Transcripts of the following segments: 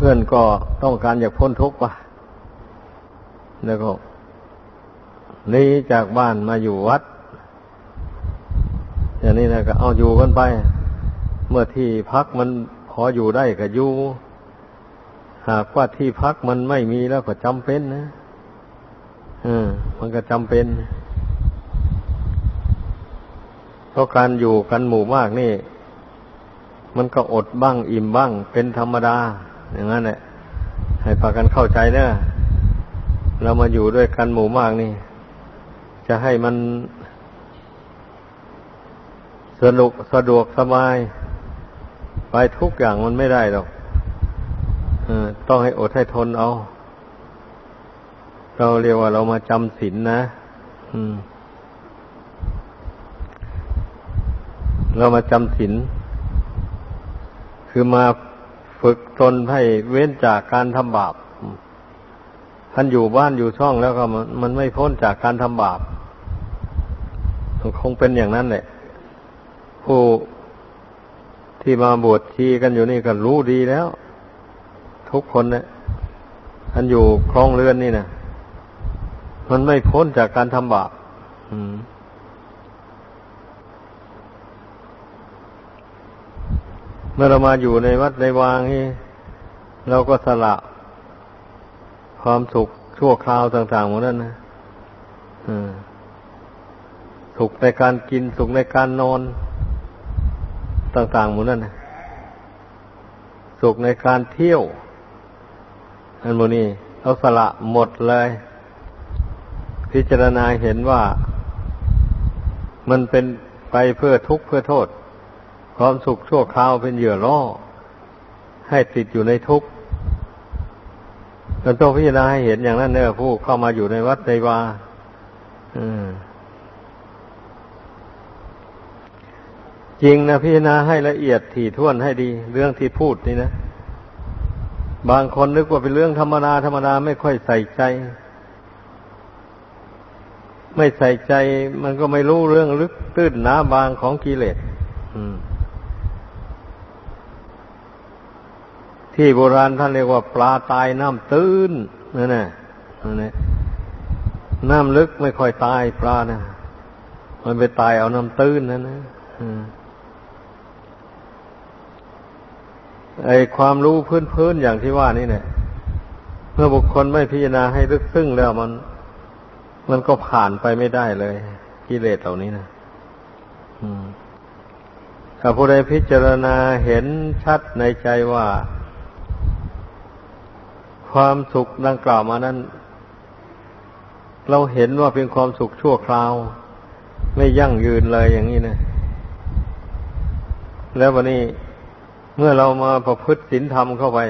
เพื่อนก็ต้องการอยากพ้นทุกข์ปะแล้วก็หนีจากบ้านมาอยู่วัด อย่างนี้นะก็เอาอยู่กันไป เมื่อที่พักมันพออยู่ได้ก็อยู่หากว่าที่พักมันไม่มีแล้วก็จำเป็นนะอืมมันก็จำเป็น เพราะการอยู่กันหมู่มากนี่ มันก็อดบ้างอิ่มบ้างเป็นธรรมดา อย่างนั้นแหละให้พากันเข้าใจเนะเรามาอยู่ด้วยกันหมู่มากนี่ จะให้มันสนุกสะดวกสบาย ไปทุกอย่างมันไม่ได้หรอกอต้องให้อดให้ทนเอา เราเรียกว่าเรามาจำศีลนนะเรามาจำศีลคือมา ฝึกตนให้เว้นจากการทำบาปท่านอยู่บ้านอยู่ช่องแล้วก็มันไม่พ้นจากการทำบาปคงเป็นอย่างนั้นแหละผู้ที่มาบวชชีกันอยู่นี่ก็รู้ดีแล้ว ทุกคนเนะท่านอยู่คลองเรือนนี่นะมันไม่พ้นจากการทำบาปเมื่ มื่อเรามาอยู่ในวัดในวางนี่เราก็สละความสุขชั่วคราวต่างๆหมดนั้นนะสุขในการกินสุขในการนอนต่างๆหมดนั้นนะสุขในการเที่ยว อันโมนี้เราสละหมดเลย พิจารณาเห็นว่ามันเป็นไปเพื่อทุกข์เพื่อโทษ ความสุขชั่วคราวเป็นเหยื่อล่อ ให้ติดอยู่ในทุกข์เราต้องพิจารณาให้เห็นอย่างนั้นเนอผู้เข้ามาอยู่ในวัดในวาจริงนะพิจารณาให้ละเอียดถี่ถ้วนให้ดี เรื่องที่พูดนี่นะ บางคนนึกว่าเป็นเรื่องธรรมดาธรรมดาไม่ค่อยใส่ใจ ไม่ใส่ใจ มันก็ไม่รู้เรื่องลึกตื้นหนาบางของกิเลสอืม ที่โบราณท่านเรียกว่าปลาตายน้ำตื้นนั่นแหละนั่นแหละน้ำลึกไม่ค่อยตายปลานะมันไปตายเอาน้ำตื้นนั่นนะไอความรู้พื้นๆอย่างที่ว่านี่เนี่ยเมื่อบุคคลไม่พิจารณาให้ลึกซึ้งแล้วมัน มันก็ผ่านไปไม่ได้เลยกิเลสเหล่านี้นะถ้าผู้ใดพิจารณาเห็นชัดในใจว่า ความสุขดังกล่าวมานั้น เราเห็นว่าเป็นความสุขชั่วคราว ไม่ยั่งยืนเลยอย่างนี้นะ แล้ววันนี้เมื่อเรามาประพฤติศีลธรรมเข้าไป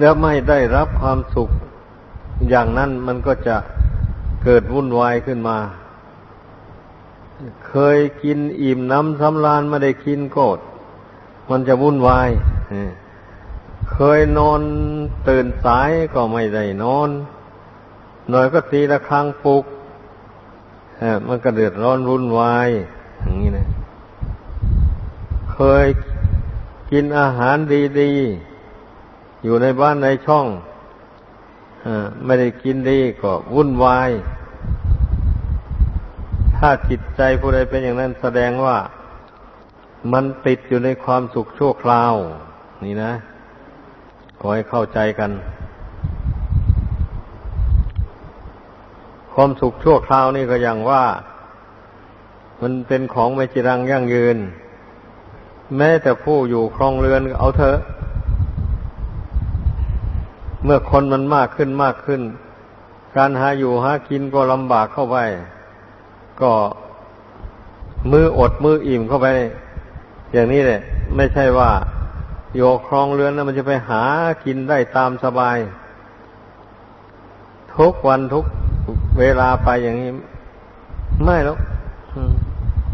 แล้วไม่ได้รับความสุขอย่างนั้นมันก็จะเกิดวุ่นวายขึ้นมา เคยกินอิ่มน้ำสำราญไม่ได้กินโกรธมันจะวุ่นวาย เคยนอนตื่นสายก็ไม่ได้นอน หน่อยก็ตีละครังปลุกมันก็เดือดร้อนรุนวายอย่างนี้นะ เคยกินอาหารดีๆ อยู่ในบ้านในช่องอไม่ได้กินดีก็วุ่นวาย ถ้าจิตใจผู้ใดเป็นอย่างนั้นแสดงว่ามันติดอยู่ในความสุขชั่วคราว นี่นะ ขอให้เข้าใจกัน ความสุขชั่วคราวนี่ก็อย่างว่า มันเป็นของไม่จีรังยั่งยืน แม้แต่ผู้อยู่ครองเรือนเอาเถอะเมื่อคนมันมากขึ้นมากขึ้น การหาอยู่หากินก็ลำบากเข้าไป ก็มืออดมืออิ่มเข้าไป อย่างนี้แหละ ไม่ใช่ว่า โยครองเรือนแล้วมันจะไปหากินได้ตามสบาย ทุกวันทุกเวลาไปอย่างนี้ ไม่หรอก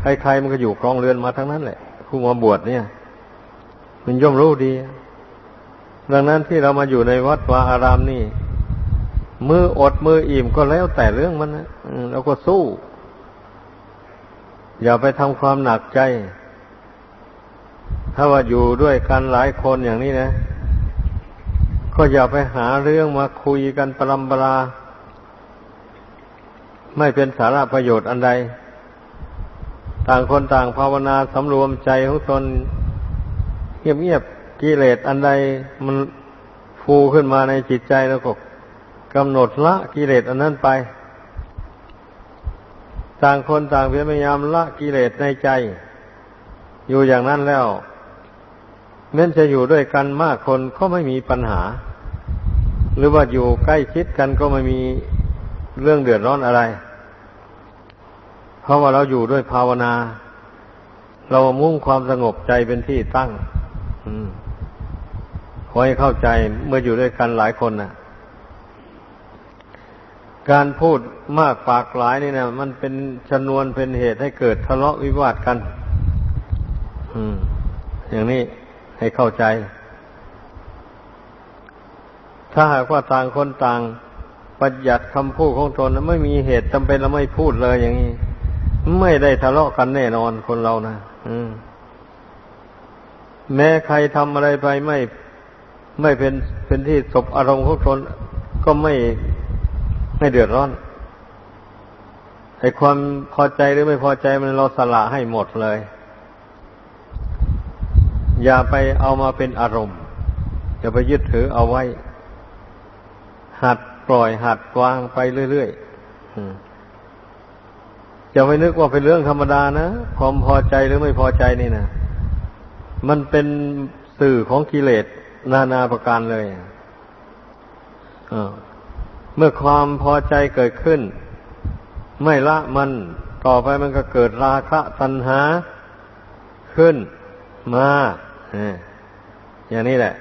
ใครๆมันก็อยู่ครองเรือนมาทั้งนั้นแหละผู้มาบวชเนี่ย มันย่อมรู้ดี ดังนั้นที่เรามาอยู่ในวัดวาอารามนี่ มืออดมืออิ่มก็แล้วแต่เรื่องมันนะเราก็สู้ อย่าไปทำความหนักใจ ถ้าว่าอยู่ด้วยกันหลายคนอย่างนี้นะ ก็อย่าไปหาเรื่องมาคุยกันปรำปรา ไม่เป็นสาระประโยชน์อันใด ต่างคนต่างภาวนาสำรวมใจของตนเงียบๆกิเลสอันใดมันฟูขึ้นมาในจิตใจแล้วก็กำหนดละกิเลสอันนั้นไป ต่างคนต่างพยายามละกิเลสในใจ อยู่อย่างนั้นแล้วแม้จะอยู่ด้วยกันมากคนก็ไม่มีปัญหา หรือว่าอยู่ใกล้ชิดกันก็ไม่มีเรื่องเดือดร้อนอะไร เพราะว่าเราอยู่ด้วยภาวนา เรามุ่งความสงบใจเป็นที่ตั้งขอให้เข้าใจเมื่ออยู่ด้วยกันหลายคนนะ่ะ การพูดมากปากหลายนี่นะมันเป็นชนวนเป็นเหตุให้เกิดทะเลาะวิวาทกัน อย่างนี้ให้เข้าใจ ถ้าหากว่าต่างคนต่าง ประหยัดคำพูดของตนไม่มีเหตุจำเป็นเราไม่พูดเลยอย่างนี้ ไม่ได้ทะเลาะกันแน่นอนคนเรานะมแม้ใครทำอะไรไปไม่ไม่เป็นเป็นที่สบอารมณ์ของตนก็ไม่ไม่เดือดร้อนไอ้ความพอใจหรือไม่พอใจมันเราสละให้หมดเลย อย่าไปเอามาเป็นอารมณ์ อย่าไปยึดถือเอาไว้ หัดปล่อยหัดวางไปเรื่อยๆอย่าไปนึกว่าเป็นเรื่องธรรมดานะความพอใจหรือไม่พอใจนี่นะมันเป็นสื่อของกิเลสนานาประการเลยเมื่อความพอใจเกิดขึ้น ไม่ละมันต่อไปมันก็เกิดราคะตัณหาขึ้นมา อย่างนี้แหละ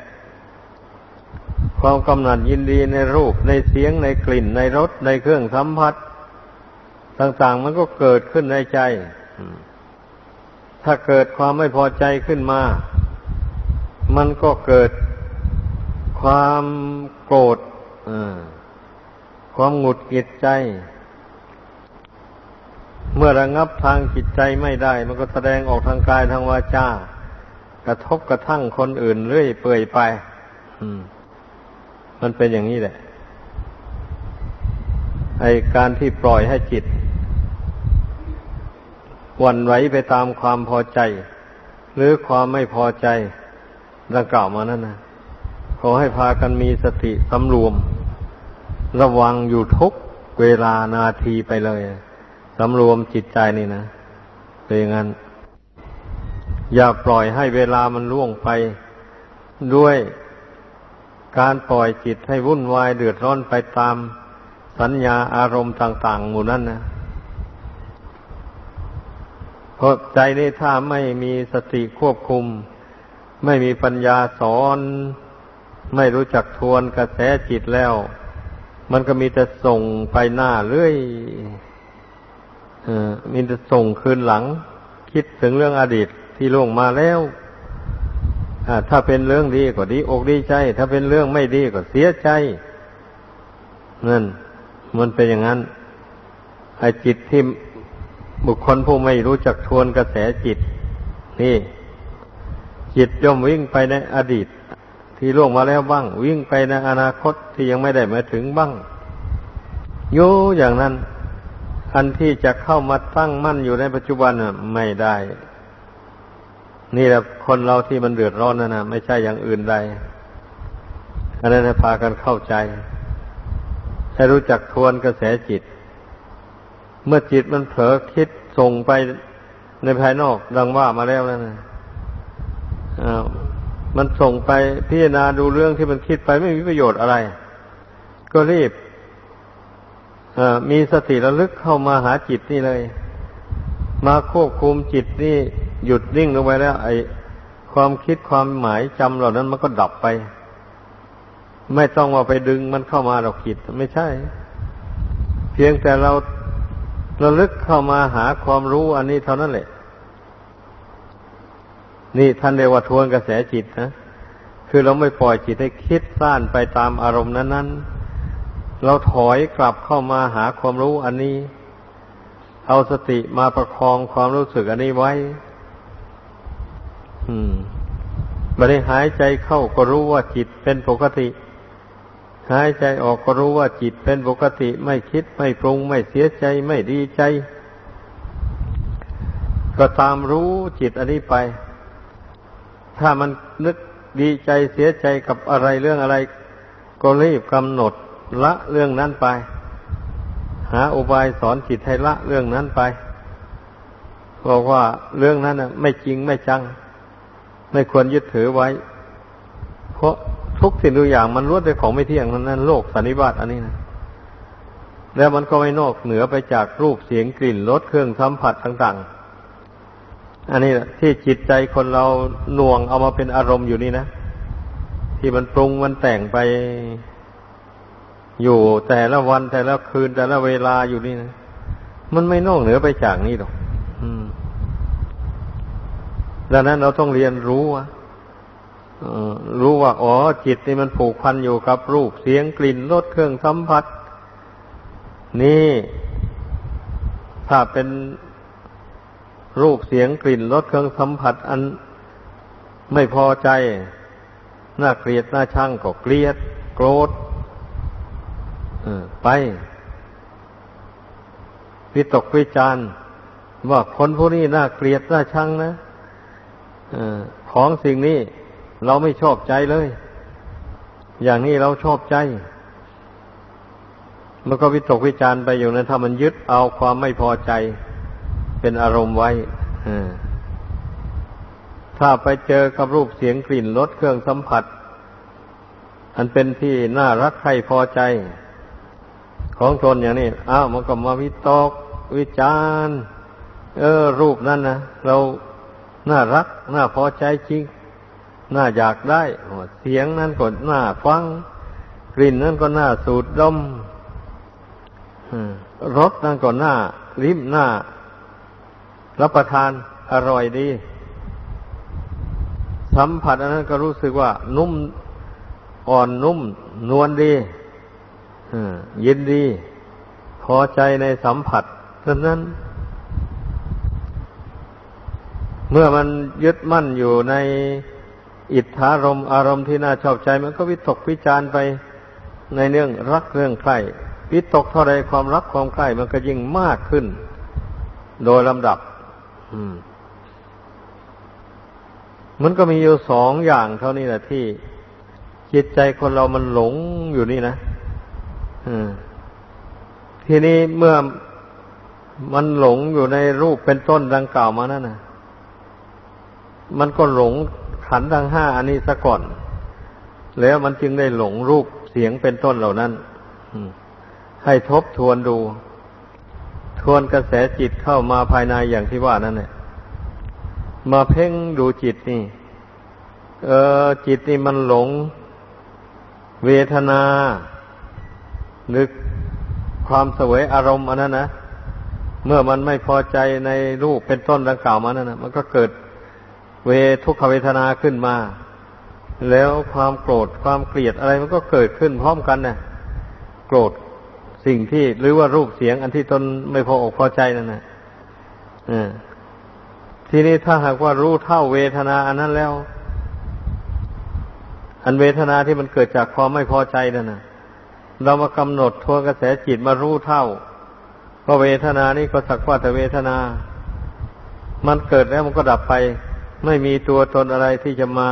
ความกำหนัดยินดีในรูปในเสียงในกลิ่นในรสในเครื่องสัมผัส ต่าง ๆ มันก็เกิดขึ้นในใจ ถ้าเกิดความไม่พอใจขึ้นมา มันก็เกิดความโกรธความหงุดหงิดใจ เมื่อระงับทางจิตใจไม่ได้ มันก็แสดงออกทางกายทางวาจา กระทบกระทั่งคนอื่นเรื่อยเปื่อยไปมันเป็นอย่างนี้แหละ ไอการที่ปล่อยให้จิตวันไหวไปตามความพอใจ หรือความไม่พอใจดังกล่าวมานั่นนะขอให้พากันมีสติสำรวม ระวังอยู่ทุกเวลานาทีไปเลยสำรวมจิตใจนี่นะเป็นอย่างนั้น อย่าปล่อยให้เวลามันล่วงไปด้วยการปล่อยจิตให้วุ่นวายเดือดร้อนไปตามสัญญาอารมณ์ต่าง ๆ หมู่นั้นนะเพราะใจนี่ถ้าไม่มีสติควบคุม ไม่มีปัญญาสอน ไม่รู้จักทวนกระแสจิตแล้ว มันก็มีแต่ส่งไปหน้าเรื่อยอมีแต่ส่งคืนหลัง คิดถึงเรื่องอดีต ที่ล่วงมาแล้วถ้าเป็นเรื่องดีก็ดีอกดีใจ ถ้าเป็นเรื่องไม่ดีก็เสียใจนั่นมันเป็นอย่างนั้นไอ้จิตที่บุคคลผู้ไม่รู้จักทวนกระแสจิต นี่ จิตย่อมวิ่งไปในอดีต ที่ล่วงมาแล้วบ้าง วิ่งไปในอนาคตที่ยังไม่ได้มาถึงบ้างอยู่อย่างนั้น อันที่จะเข้ามาตั้งมั่นอยู่ในปัจจุบันไม่ได้ นี่แหละคนเราที่มันเดือดร้อนนะนะไม่ใช่อย่างอื่นใดอันนั้นพากันเข้าใจให้รู้จักทวนกระแสจิต เมื่อจิตมันเผลอคิดส่งไปในภายนอกดังว่ามาแล้วนั่นนะมันส่งไปพิจารณาดูเรื่องที่มันคิดไปไม่มีประโยชน์อะไร ก็รีบมีสติระลึกเข้ามาหาจิตนี่เลย มาควบคุมจิตนี่ หยุดนิ่งลงไปแล้ว ไอ้ความคิดความหมายจำเหล่านั้นมันก็ดับไป ไม่ต้องว่าไปดึงมันเข้ามาหรอกจิตไม่ใช่ เพียงแต่เราระลึกเข้ามาหาความรู้อันนี้เท่านั้นแหละ นี่ท่านเรียกว่าทวนกระแสจิตนะคือเราไม่ปล่อยจิตให้คิดซ่านไปตามอารมณ์นั้นๆ เราถอยกลับเข้ามาหาความรู้อันนี้ เอาสติมาประคองความรู้สึกอันนี้ไว้ ไม่ได้หายใจเข้าก็รู้ว่าจิตเป็นปกติ หายใจออกก็รู้ว่าจิตเป็นปกติ ไม่คิดไม่ปรุง ไม่เสียใจไม่ดีใจ ก็ตามรู้จิตอันนี้ไป ถ้ามันนึกดีใจเสียใจกับอะไรเรื่องอะไร ก็รีบกำหนดละเรื่องนั้นไป หาอุบายสอนจิตให้ละเรื่องนั้นไปบอกว่าเรื่องนั้นไม่จริงไม่จัง ไม่ควรยึดถือไว้ เพราะทุกสิ่งทุกอย่างมันล้วนเป็นของไม่เที่ยงนั้นโลกสันนิบาตอันนี้นะแล้วมันก็ไม่นอกเหนือไปจากรูปเสียงกลิ่นรสเครื่องสัมผัสต่าง ๆ อันนี้แหละที่จิตใจคนเราหน่วงเอามาเป็นอารมณ์อยู่นี่นะที่มันปรุงมันแต่งไปอยู่แต่ละวันแต่ละคืนแต่ละเวลาอยู่นี่นะมันไม่นอกเหนือไปจากนี้หรอก ดังนั้นเราต้องเรียนรู้ว่ารู้ว่าอ๋อจิตนี่มันผูกพันอยู่กับรูปเสียงกลิ่นรสเครื่องสัมผัส นี่ถ้าเป็นรูปเสียงกลิ่นรสเครื่องสัมผัส อันไม่พอใจน่าเกลียดน่าชังก็เกลียด โกรธไป วิตกวิจารว่าคนผู้นี้น่าเกลียดน่าชังนะ ของสิ่งนี้เราไม่ชอบใจเลย อย่างนี้เราชอบใจ มันก็วิตกวิจารไปอยู่นั้นถ้ามันยึดเอาความไม่พอใจ เป็นอารมณ์ไว้ถ้าไปเจอกับรูปเสียงกลิ่นรสเครื่องสัมผัส อันเป็นที่น่ารักใครพอใจ ของตนอย่างนี้อ้าวมันก็มาวิตกวิจารเออ รูปนั้นนะเรา น่ารัก น่าพอใจจริง น่าอยากได้ เสียงนั้นก็น่าฟัง กลิ่นนั้นก็น่าสูดดมรสนั้นก็น่าลิ้มน่า รับประทานอร่อยดี สัมผัสอันนั้นก็รู้สึกว่า นุ่มอ่อนนุ่ม นวลดียินดี พอใจในสัมผัสนั้น เมื่อมันยึดมั่นอยู่ในอิทธารมอารมณ์ที่น่าชอบใจ มันก็วิตกวิจารไปในเรื่องรักเรื่องใคร่วิตกเท่าไรความรักความใคร่มันก็ยิ่งมากขึ้น โดยลำดับมันก็มีอยู่สองอย่างเท่านี้แหละที่จิตใจคนเรามันหลงอยู่นี่นะทีนี้เมื่อมันหลงอยู่ในรูปเป็นต้นดังกล่าวมานั่นนะ มันก็หลงขันทั้งห้าอันนี้ซะก่อน แล้วมันจึงได้หลงรูปเสียงเป็นต้นเหล่านั้นให้ทบทวนดู ทวนกระแสจิตเข้ามาภายในอย่างที่ว่านั่นแหละมาเพ่งดูจิตนี่ เออ จิตนี่มันหลง เวทนา นึกความสวยอารมณ์อันนั้นนะเมื่อมันไม่พอใจในรูปเป็นต้นดังกล่าวมานั่นนะมันก็เกิด เวทุกขเวทนาขึ้นมา แล้วความโกรธความเกลียดอะไรมันก็เกิดขึ้นพร้อมกันนะโกรธสิ่งที่หรือว่ารูปเสียง อันที่ตนไม่พออกพอใจนั่นนะทีนี้ถ้าหากว่ารู้เท่าเวทนาอันนั้นแล้ว อันเวทนาที่มันเกิดจากความไม่พอใจนั่นนะเรามากำหนดทวนกระแสจิตมารู้เท่าก็เวทนานี้ก็สักว่าแต่เวทนา มันเกิดแล้วมันก็ดับไป ไม่มีตัวตนอะไรที่จะมา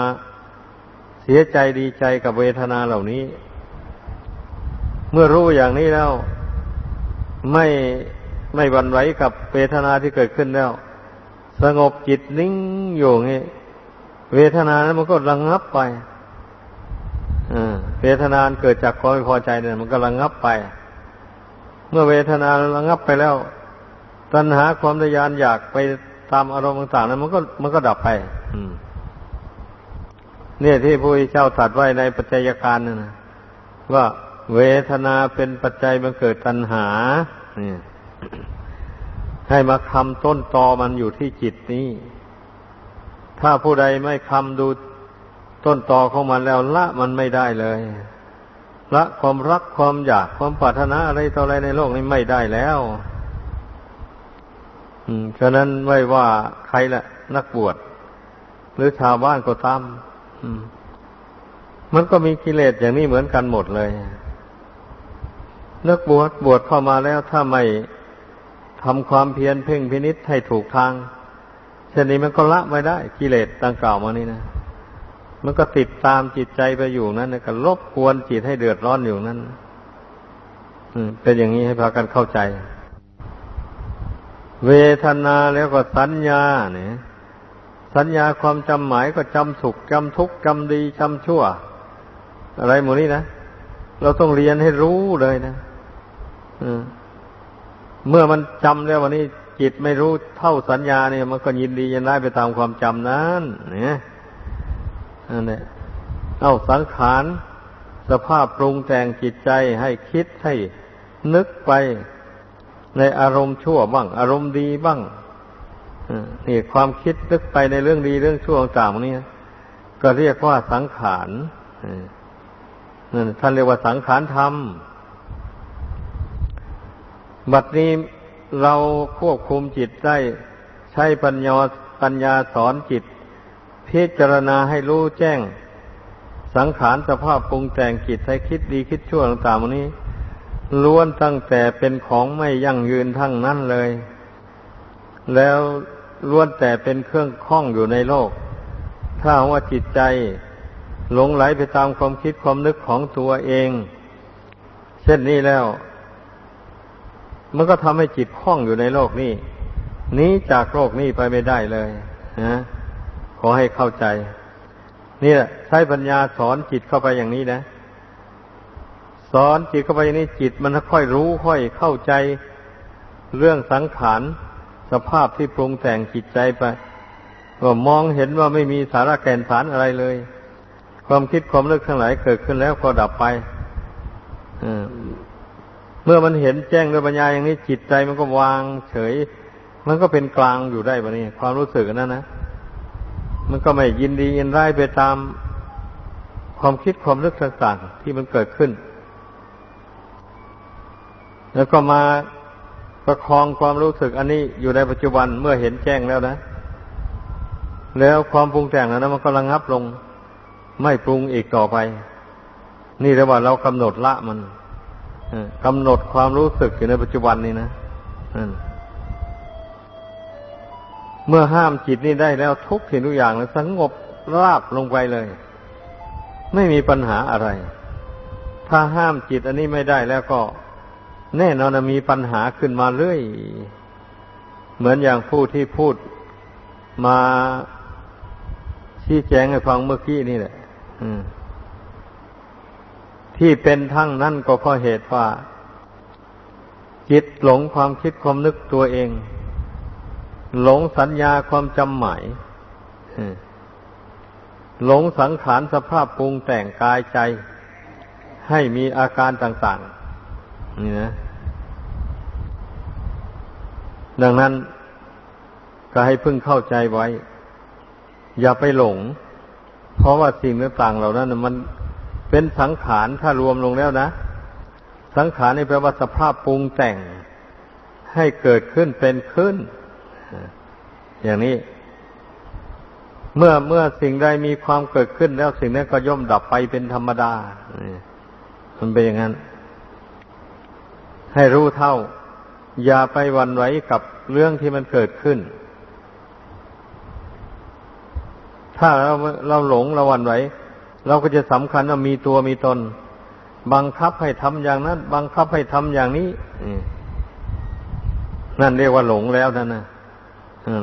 เสียใจดีใจกับเวทนาเหล่านี้ เมื่อรู้อย่างนี้แล้ว ไม่ไม่วันไหวกับเวทนาที่เกิดขึ้นแล้ว สงบจิตนิ่งอยู่งี้เวทนานั้นมันก็ระงงับไปเวทนาเกิดจากความไม่พอใจเนี่ยมันก็ระงงับไป เมื่อเวทนาระงงับไปแล้ว ตัณหาความทยานอยากไป ตามอารมณ์ต่างๆนั้นมันก็มันก็ดับไปเนี่ยที่พระเจ้าตรัสไว้ในปัจจัยการนั่นนะว่าเวทนาเป็นปัจจัยมันเกิดตัณหาเนี่ยให้มาคำต้นตอมันอยู่ที่จิตนี้ ถ้าผู้ใดไม่คำดูต้นตอของมันแล้วละมันไม่ได้เลย ละความรักความอยากความปรารถนาอะไรต่ออะไรในโลกนี้ไม่ได้แล้ว ฉะนั้นไม่ว่าใครแหละนักบวชหรือชาวบ้านก็ตามมันก็มีกิเลสอย่างนี้เหมือนกันหมดเลยนักบวชบวชเข้ามาแล้วถ้าไม่ทำความเพียรเพ่งพินิษให้ถูกทางเช่นนี้มันก็ละไม่ได้ กิเลสดังกล่าวมานี่นะมันก็ติดตามจิตใจไปอยู่นั้นก็ลบกวนจิตให้เดือดร้อนอยู่นั้นเป็นอย่างนี้ให้พากันเข้าใจ เวทนาแล้วก็สัญญาเนี่ยสัญญาความจำหมายก็จำสุขจำทุกข์จำดีจำชั่ว อะไรหมดนี้นะเราต้องเรียนให้รู้เลยนะเมื่อมันจำแล้ววันนี้จิตไม่รู้เท่าสัญญาเนี่ย มันก็ยินดียินร้ไปตามความจำนั้น เนี่ยนั่นแหละเอ้าสังขารสภาพปรุงแต่งจิตใจให้คิดให้นึกไป ในอารมณ์ชั่วบ้าง อารมณ์ดีบ้างนี่ความคิดนึกไปในเรื่องดีเรื่องชั่วต่างๆนี่ก็เรียกว่าสังขารนั่นท่านเรียกว่าสังขารธรรม บัดนี้เราควบคุมจิตได้ใช้ปัญญาปัญญาสอนจิต พิจารณาให้รู้แจ้ง สังขารสภาพปรุงแต่งจิตให้คิดดีคิดชั่วต่างๆนี้ ล้วนตั้งแต่เป็นของไม่ยั่งยืนทั้งนั้นเลย แล้วล้วนแต่เป็นเครื่องคล้องอยู่ในโลก ถ้าว่าจิตใจหลงไหลไปตามความคิดความนึกของตัวเอง เช่นนี้แล้ว มันก็ทำให้จิตคล้องอยู่ในโลกนี้นี้จากโลกนี้ไปไม่ได้เลยนะขอให้เข้าใจ นี่แหละใช้ปัญญาสอนจิตเข้าไปอย่างนี้นะ สอนจิตเข้าไปอย่างนี้จิตมันค่อยรู้ค่อยเข้าใจเรื่องสังขารสภาพที่ปรุงแต่งจิตใจไปก็มองเห็นว่าไม่มีสาระแก่นสารอะไรเลย ความคิดความเลือกทั้งหลายเกิดขึ้นแล้วก็ดับไปเมื่อมันเห็นแจ้งด้วยปัญญาอย่างนี้จิตใจมันก็วางเฉย มันก็เป็นกลางอยู่ได้ปะนี่ความรู้สึกนั้นนะมันก็ไม่ยินดียินร้ายไปตามความคิดความนึกต่างๆที่มันเกิดขึ้น แล้วก็มาประคองความรู้สึกอันนี้อยู่ในปัจจุบันเมื่อเห็นแจ้งแล้วนะ แล้วความปรุงแต่งนั้นมันก็ระงับลง ไม่ปรุงอีกต่อไป นี่เรียกว่าเรากำหนดละมันกำหนดความรู้สึกอยู่ในปัจจุบันนี้นะเมื่อห้ามจิตนี่ได้แล้วทุกสิ่งทุกอย่างสงบราบลงไปเลย ไม่มีปัญหาอะไร ถ้าห้ามจิตอันนี้ไม่ได้แล้วก็ แน่นอนมีปัญหาขึ้นมาเรื่อย เหมือนอย่างผู้ที่พูดมาชี้แจงให้ฟังเมื่อกี้นี่แหละที่เป็นทั้งนั้นก็เพราะเหตุว่า จิตหลงความคิดความนึกตัวเอง หลงสัญญาความจำหมายหลงสังขารสภาพปรุงแต่งกายใจ ให้มีอาการต่าง ๆ นี่นะ ดังนั้นก็ให้พึ่งเข้าใจไว้ อย่าไปหลง เพราะว่าสิ่งต่างๆเหล่านั้นมันเป็นสังขารถ้ารวมลงแล้วนะ สังขารนี่แปลว่าสภาพปรุงแต่งให้เกิดขึ้นเป็นขึ้น อย่างนี้ เมื่อเมื่อสิ่งใดมีความเกิดขึ้นแล้วสิ่งนั้นก็ย่อมดับไปเป็นธรรมดา มันเป็นอย่างนั้น ให้รู้เท่า อย่าไปวันไหวกับเรื่องที่มันเกิดขึ้น ถ้าเราเราหลงเราวันไหว เราก็จะสำคัญว่ามีตัวมีตน บังคับให้ทำอย่างนั้น บังคับให้ทำอย่างนี้นั่นเรียกว่าหลงแล้วนั่นนะ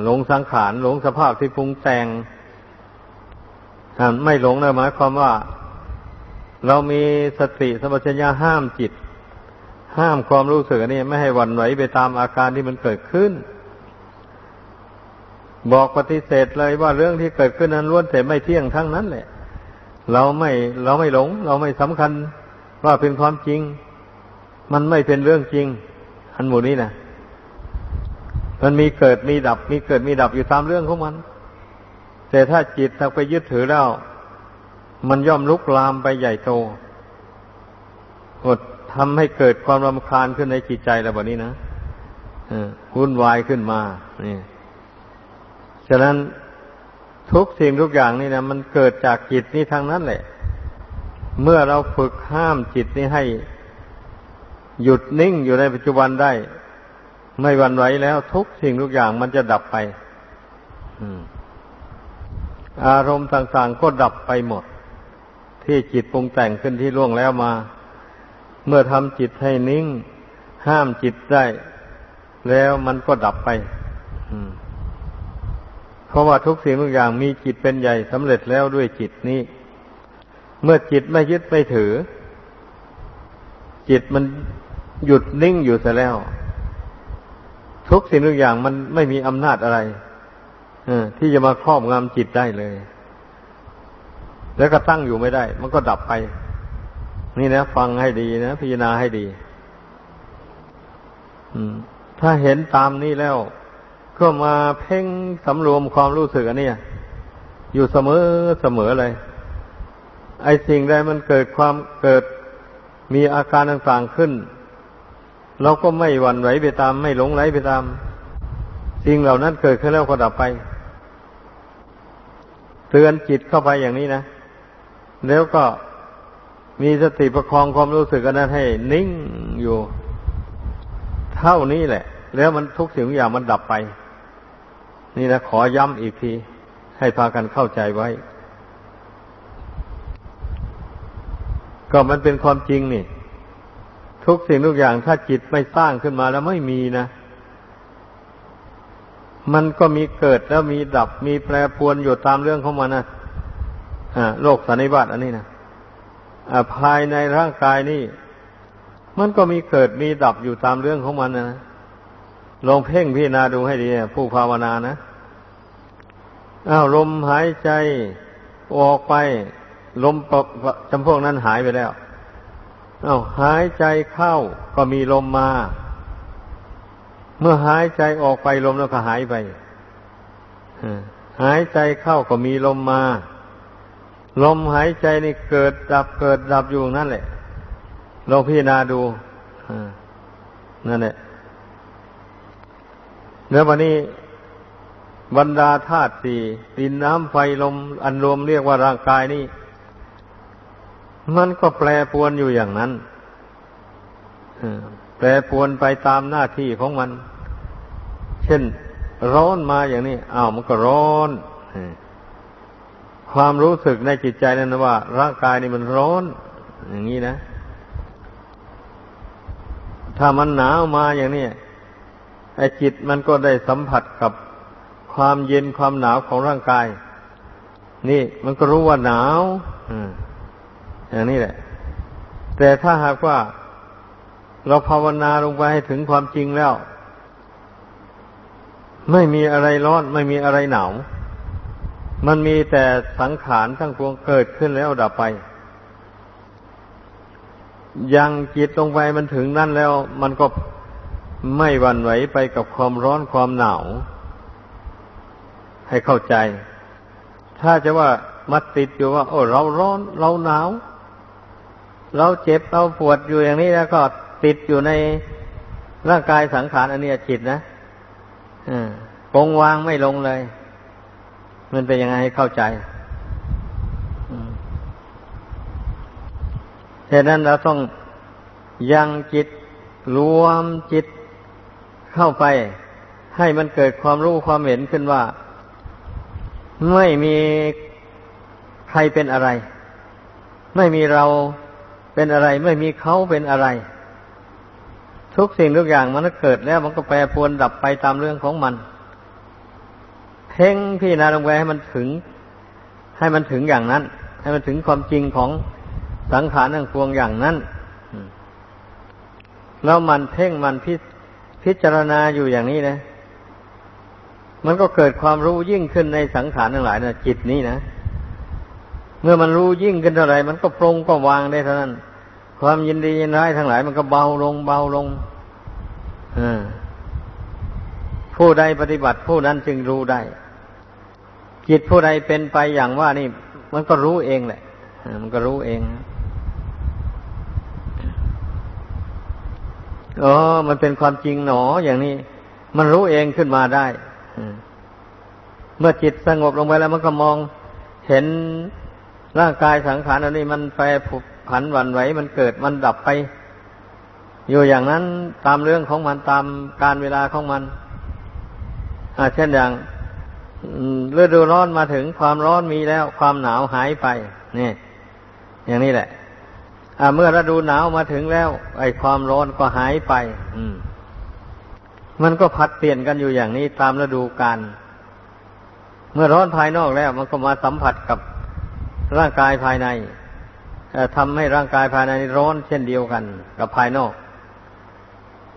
หลงสังขารหลงสภาพที่ปรุงแต่งไม่หลงนะหมายความว่า เรามีสติสมัชัญญาห้ามจิต ห้ามความรู้สึกนี้ไม่ให้วันไหวไปตามอาการที่มันเกิดขึ้น บอกปฏิเสธเลยว่าเรื่องที่เกิดขึ้นนั้นล้วนแต่ไม่เที่ยงทั้งนั้นแหละ เราไม่เราไม่หลง เราไม่สำคัญว่าเป็นความจริง มันไม่เป็นเรื่องจริง อันหมู่นี้นะมันมีเกิดมีดับ มีเกิดมีดับอยู่ตามเรื่องของมัน แต่ถ้าจิตถ้าไปยึดถือแล้ว มันย่อมลุกลามไปใหญ่โตกด ทำให้เกิดความรำคาญขึ้นในจิตใจแล้วแบบนี้นะวุ่นวายขึ้นมานี่ฉะนั้นทุกสิ่งทุกอย่างนี่นะมันเกิดจากจิตนี้ทางนั้นแหละ เมื่อเราฝึกห้ามจิตนี้ให้ หยุดนิ่งอยู่ในปัจจุบันได้ ไม่วันไหวแล้ว ทุกสิ่งทุกอย่างมันจะดับไปอารมณ์ต่างๆก็ดับไปหมด ที่จิตปรุงแต่งขึ้นที่ล่วงแล้วมา เมื่อทำจิตให้นิ่ง ห้ามจิตได้ แล้วมันก็ดับไปเพราะว่าทุกสิ่งทุกอย่างมีจิตเป็นใหญ่สำเร็จแล้วด้วยจิตนี้ เมื่อจิตไม่ยึดไม่ถือ จิตมันหยุดนิ่งอยู่เสียแล้ว ทุกสิ่งทุกอย่างมันไม่มีอำนาจอะไรที่จะมาครอบงำจิตได้เลย แล้วก็ตั้งอยู่ไม่ได้ มันก็ดับไป นี่นะ ฟังให้ดีนะ พิจารณาให้ดีถ้าเห็นตามนี้แล้ว ก็มาเพ่งสำรวมความรู้สึกอันนี้อยู่เสมอเสมอเลย ไอ้สิ่งใดมันเกิดความเกิดมีอาการต่างๆขึ้น เราก็ไม่หวั่นไหวไปตาม ไม่หลงไหลไปตาม สิ่งเหล่านั้นเกิดขึ้นแล้วก็ดับไป เตือนจิตเข้าไปอย่างนี้นะ แล้วก็ มีสติประคองความรู้สึกอันนั้นให้นิ่งอยู่ เท่านี้แหละ แล้วมันทุกสิ่งอย่างมันดับไป นี่นะขอย้ำอีกที ให้พากันเข้าใจไว้ ก็มันเป็นความจริงนี่ ทุกสิ่งทุกอย่างถ้าจิตไม่สร้างขึ้นมาแล้วไม่มีนะมันก็มีเกิดแล้วมีดับมีแปรปรวนอยู่ตามเรื่องของมันนะโลกสันนิบาตอันนี้นะ ภายในร่างกายนี่ มันก็มีเกิดมีดับอยู่ตามเรื่องของมันนะลองเพ่งพิจารณาดูให้ดีผู้ภาวนานะอ้าวลมหายใจออกไป ลมจำพวกนั้นหายไปแล้วอ้าวหายใจเข้าก็มีลมมา เมื่อหายใจออกไปลมแล้วก็หายไปหายใจเข้าก็มีลมมา ลมหายใจนี่เกิดดับเกิดดับอยู่นั่นแหละลองพิจารณาดูนั่นแหละแล้ววันนี้บรรดาธาตุสี่ดินน้ำไฟลมอันรวมเรียกว่าร่างกายนี่ มันก็แปรปวนอยู่อย่างนั้นแปรปวนไปตามหน้าที่ของมัน เช่น ร้อนมาอย่างนี้อ้าวมันก็ร้อน ความรู้สึกในจิตใจนั้นว่า ร่างกายนี่มันร้อน อย่างนี้นะ ถ้ามันหนาวมาอย่างนี้ไอ้จิตมันก็ได้สัมผัสกับความเย็นความหนาวของร่างกาย นี่มันก็รู้ว่าหนาวอย่างนี้แหละ แต่ถ้าหากว่า เราภาวนาลงไปให้ถึงความจริงแล้ว ไม่มีอะไรร้อน ไม่มีอะไรหนาว มันมีแต่สังขารทั้งปวงเกิดขึ้นแล้วดับไป ยังจิตลงไปมันถึงนั่นแล้ว มันก็ไม่วันไหวไปกับความร้อนความหนาวให้เข้าใจ ถ้าจะว่ามัดติดอยู่ว่า โอ้เราร้อนเราหนาว เราเจ็บเราปวดอยู่อย่างนี้แล้วก็ติดอยู่ในร่างกายสังขารอันนี้จิตนะปงวางไม่ลงเลย มันเป็นยังไงให้เข้าใจฉะนั้นเราต้องยังจิตรวมจิตเข้าไป ให้มันเกิดความรู้ความเห็นขึ้นว่า ไม่มีใครเป็นอะไร ไม่มีเราเป็นอะไร ไม่มีเขาเป็นอะไร ทุกสิ่งทุกอย่างมันเกิดแล้วมันก็แปรปรวนดับไปตามเรื่องของมัน เพ่งพี่นาลงไปให้มันถึง ให้มันถึงอย่างนั้น ให้มันถึงความจริงของสังขารทั้งปวงอย่างนั้นแล้วมันเพ่งมันพิพจารณาอยู่อย่างนี้นะ มันก็เกิดความรู้ยิ่งขึ้นในสังขารทั้งหลายนะจิตนี้นะ เมื่อมันรู้ยิ่งขึ้นเท่าไหร่มันก็ปรงก็วางได้เท่านั้น ความยินดียินร้ายทั้งหลาย มันก็เบาลงเบาลงผู้ใดปฏิบัติผู้นั้นจึงรู้ได้ จิตผู้ใดเป็นไปอย่างว่านี่ มันก็รู้เองแหละมันก็รู้เองอ๋อมันเป็นความจริงหนออย่างนี้ มันรู้เองขึ้นมาได้เมื่อจิตสงบลงไปแล้วมันก็มองเห็นร่างกายสังขารอันนี้มันแปรผันวันไหวมันเกิดมันดับไป อยู่อย่างนั้นตามเรื่องของมันตามการเวลาของมันอาเช่นอย่าง ฤดูร้อนมาถึงความร้อนมีแล้ว ความหนาวหายไปนี่อย่างนี้แหละเมื่อฤดูหนาวมาถึงแล้ว ไอ้ความร้อนก็หายไป อืม มันก็พัดเปลี่ยนกันอยู่อย่างนี้ตามฤดูกาลเมื่อร้อนภายนอกแล้ว มันก็มาสัมผัสกับร่างกายภายในทำให้ร่างกายภายในร้อนเช่นเดียวกัน กับภายนอก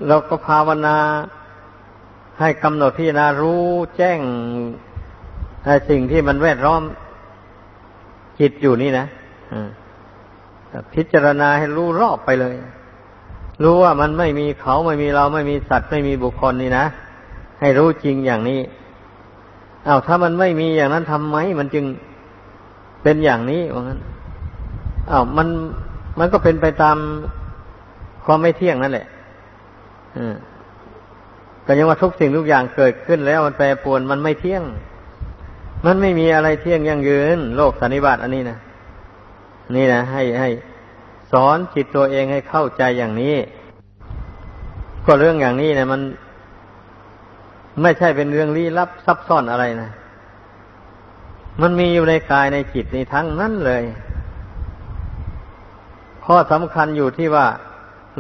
เราก็ภาวนาให้กำหนดพิจารณารู้แจ้ง สิ่งที่มันแวดล้อมจิตอยู่นี่นะพิจารณาให้รู้รอบไปเลย รู้ว่ามันไม่มีเขาไม่มีเราไม่มีสัตว์ไม่มีบุคคลนี่นะ ให้รู้จริงอย่างนี้อา้าวถ้ามันไม่มีอย่างนั้นทำไมมันจึงเป็นอย่างนี้ว่างั้นอา้าวมันมันก็เป็นไปตามความไม่เที่ยงนั่นแหละอืมก็ยังว่าทุกสิ่งทุกอย่างเกิดขึ้นแล้วมันแปรปรวนมันไม่เที่ยง มันไม่มีอะไรเที่ยงยั่งยืน โลกสันนิบาตอันนี้นะนี่นะให้ให้สอนจิตตัวเองให้เข้าใจอย่างนี้ ก็เรื่องอย่างนี้นะมันไม่ใช่เป็นเรื่องลี้ลับซับซ้อนอะไรนะ มันมีอยู่ในกายในจิตในทั้งนั้นเลย ข้อสำคัญอยู่ที่ว่า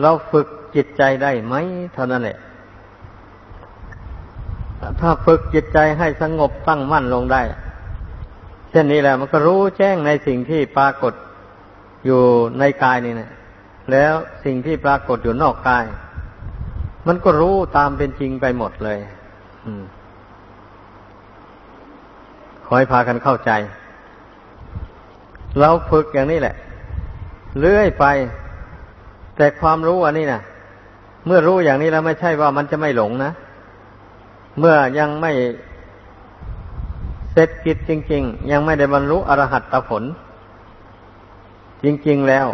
เราฝึกจิตใจได้ไหมเท่านั้นแหละ ถ้าฝึกจิตใจให้สงบตั้งมั่นลงได้ เช่นนี้แหละมันก็รู้แจ้งในสิ่งที่ปรากฏอยู่ในกายนี่นะแล้วสิ่งที่ปรากฏอยู่นอกกาย มันก็รู้ตามเป็นจริงไปหมดเลยขอให้พากันเข้าใจ เราฝึกอย่างนี้แหละ เลื่อยไป แต่ความรู้อันนี้นะเมื่อรู้อย่างนี้แล้วไม่ใช่ว่ามันจะไม่หลงนะ เมื่อยังไม่เสร็จกิจจริง ๆ ยังไม่ได้บรรลุอรหัตตผล จริง ๆแล้ว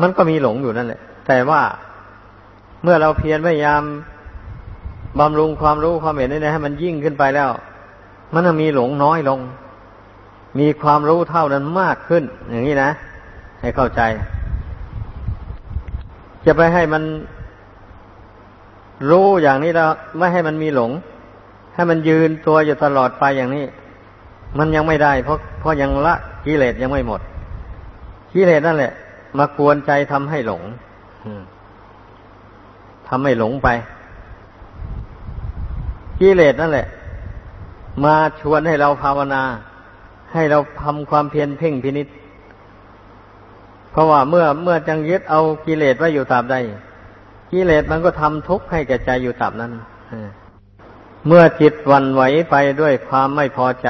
มันก็มีหลงอยู่นั่นแหละ แต่ว่าเมื่อเราเพียรพยายามบำรุงความรู้ความเห็นนี่ให้มันยิ่งขึ้นไปแล้ว มันจะมีหลงน้อยลง มีความรู้เท่านั้นมากขึ้น อย่างนี้นะ ให้เข้าใจ จะไปให้มัน รู้อย่างนี้แล้วไม่ให้มันมีหลง ให้มันยืนตัวอยู่ตลอดไปอย่างนี้ มันยังไม่ได้ เพราะเพราะยังละกิเลสยังไม่หมดกิเลสนั่นแหละ มากวนใจทำให้หลงทำให้หลงไปกิเลสนั่นแหละ มาชวนให้เราภาวนา ให้เราทำความเพียรเพ่งพินิษเพราะว่าเมื่อเมื่อจังยึดเอากิเลสไว้อยู่ตรามใด กิเลสมันก็ทำทุกข์ให้แก่ใจอยู่ตามนั้นเมื่อจิตวันไหวไปด้วยความไม่พอใจ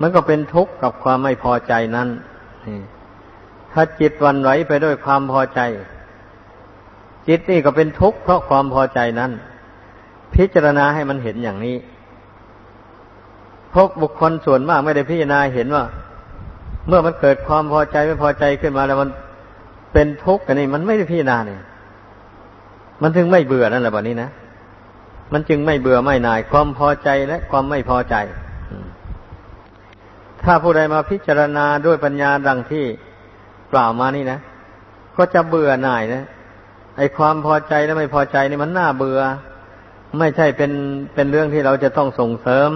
มันก็เป็นทุกข์กับความไม่พอใจนั้นถ้าจิตวันไหวไปด้วยความพอใจ จิตนี่ก็เป็นทุกข์เพราะความพอใจนั้น พิจารณาให้มันเห็นอย่างนี้พบบุคคลส่วนมากไม่ได้พิจารณาเห็นว่า เมื่อมันเกิดความพอใจไม่พอใจขึ้นมาแล้วมันเป็นทุกข์กันนี่มันไม่ได้พิจารณาเนี่ย มันถึงไม่เบื่อนั่นแหละแบบนี้นะมันจึงไม่เบื่อไม่นาย ความพอใจและความไม่พอใจ ถ้าผู้ใดมาพิจารณาด้วยปัญญาดังที่กล่าวมานี่นะ ก็จะเบื่อหน่ายนะ ไอ้ความพอใจและไม่พอใจนี่มันน่าเบื่อ ไม่ใช่เป็นเป็นเรื่องที่เราจะต้องส่งเสริม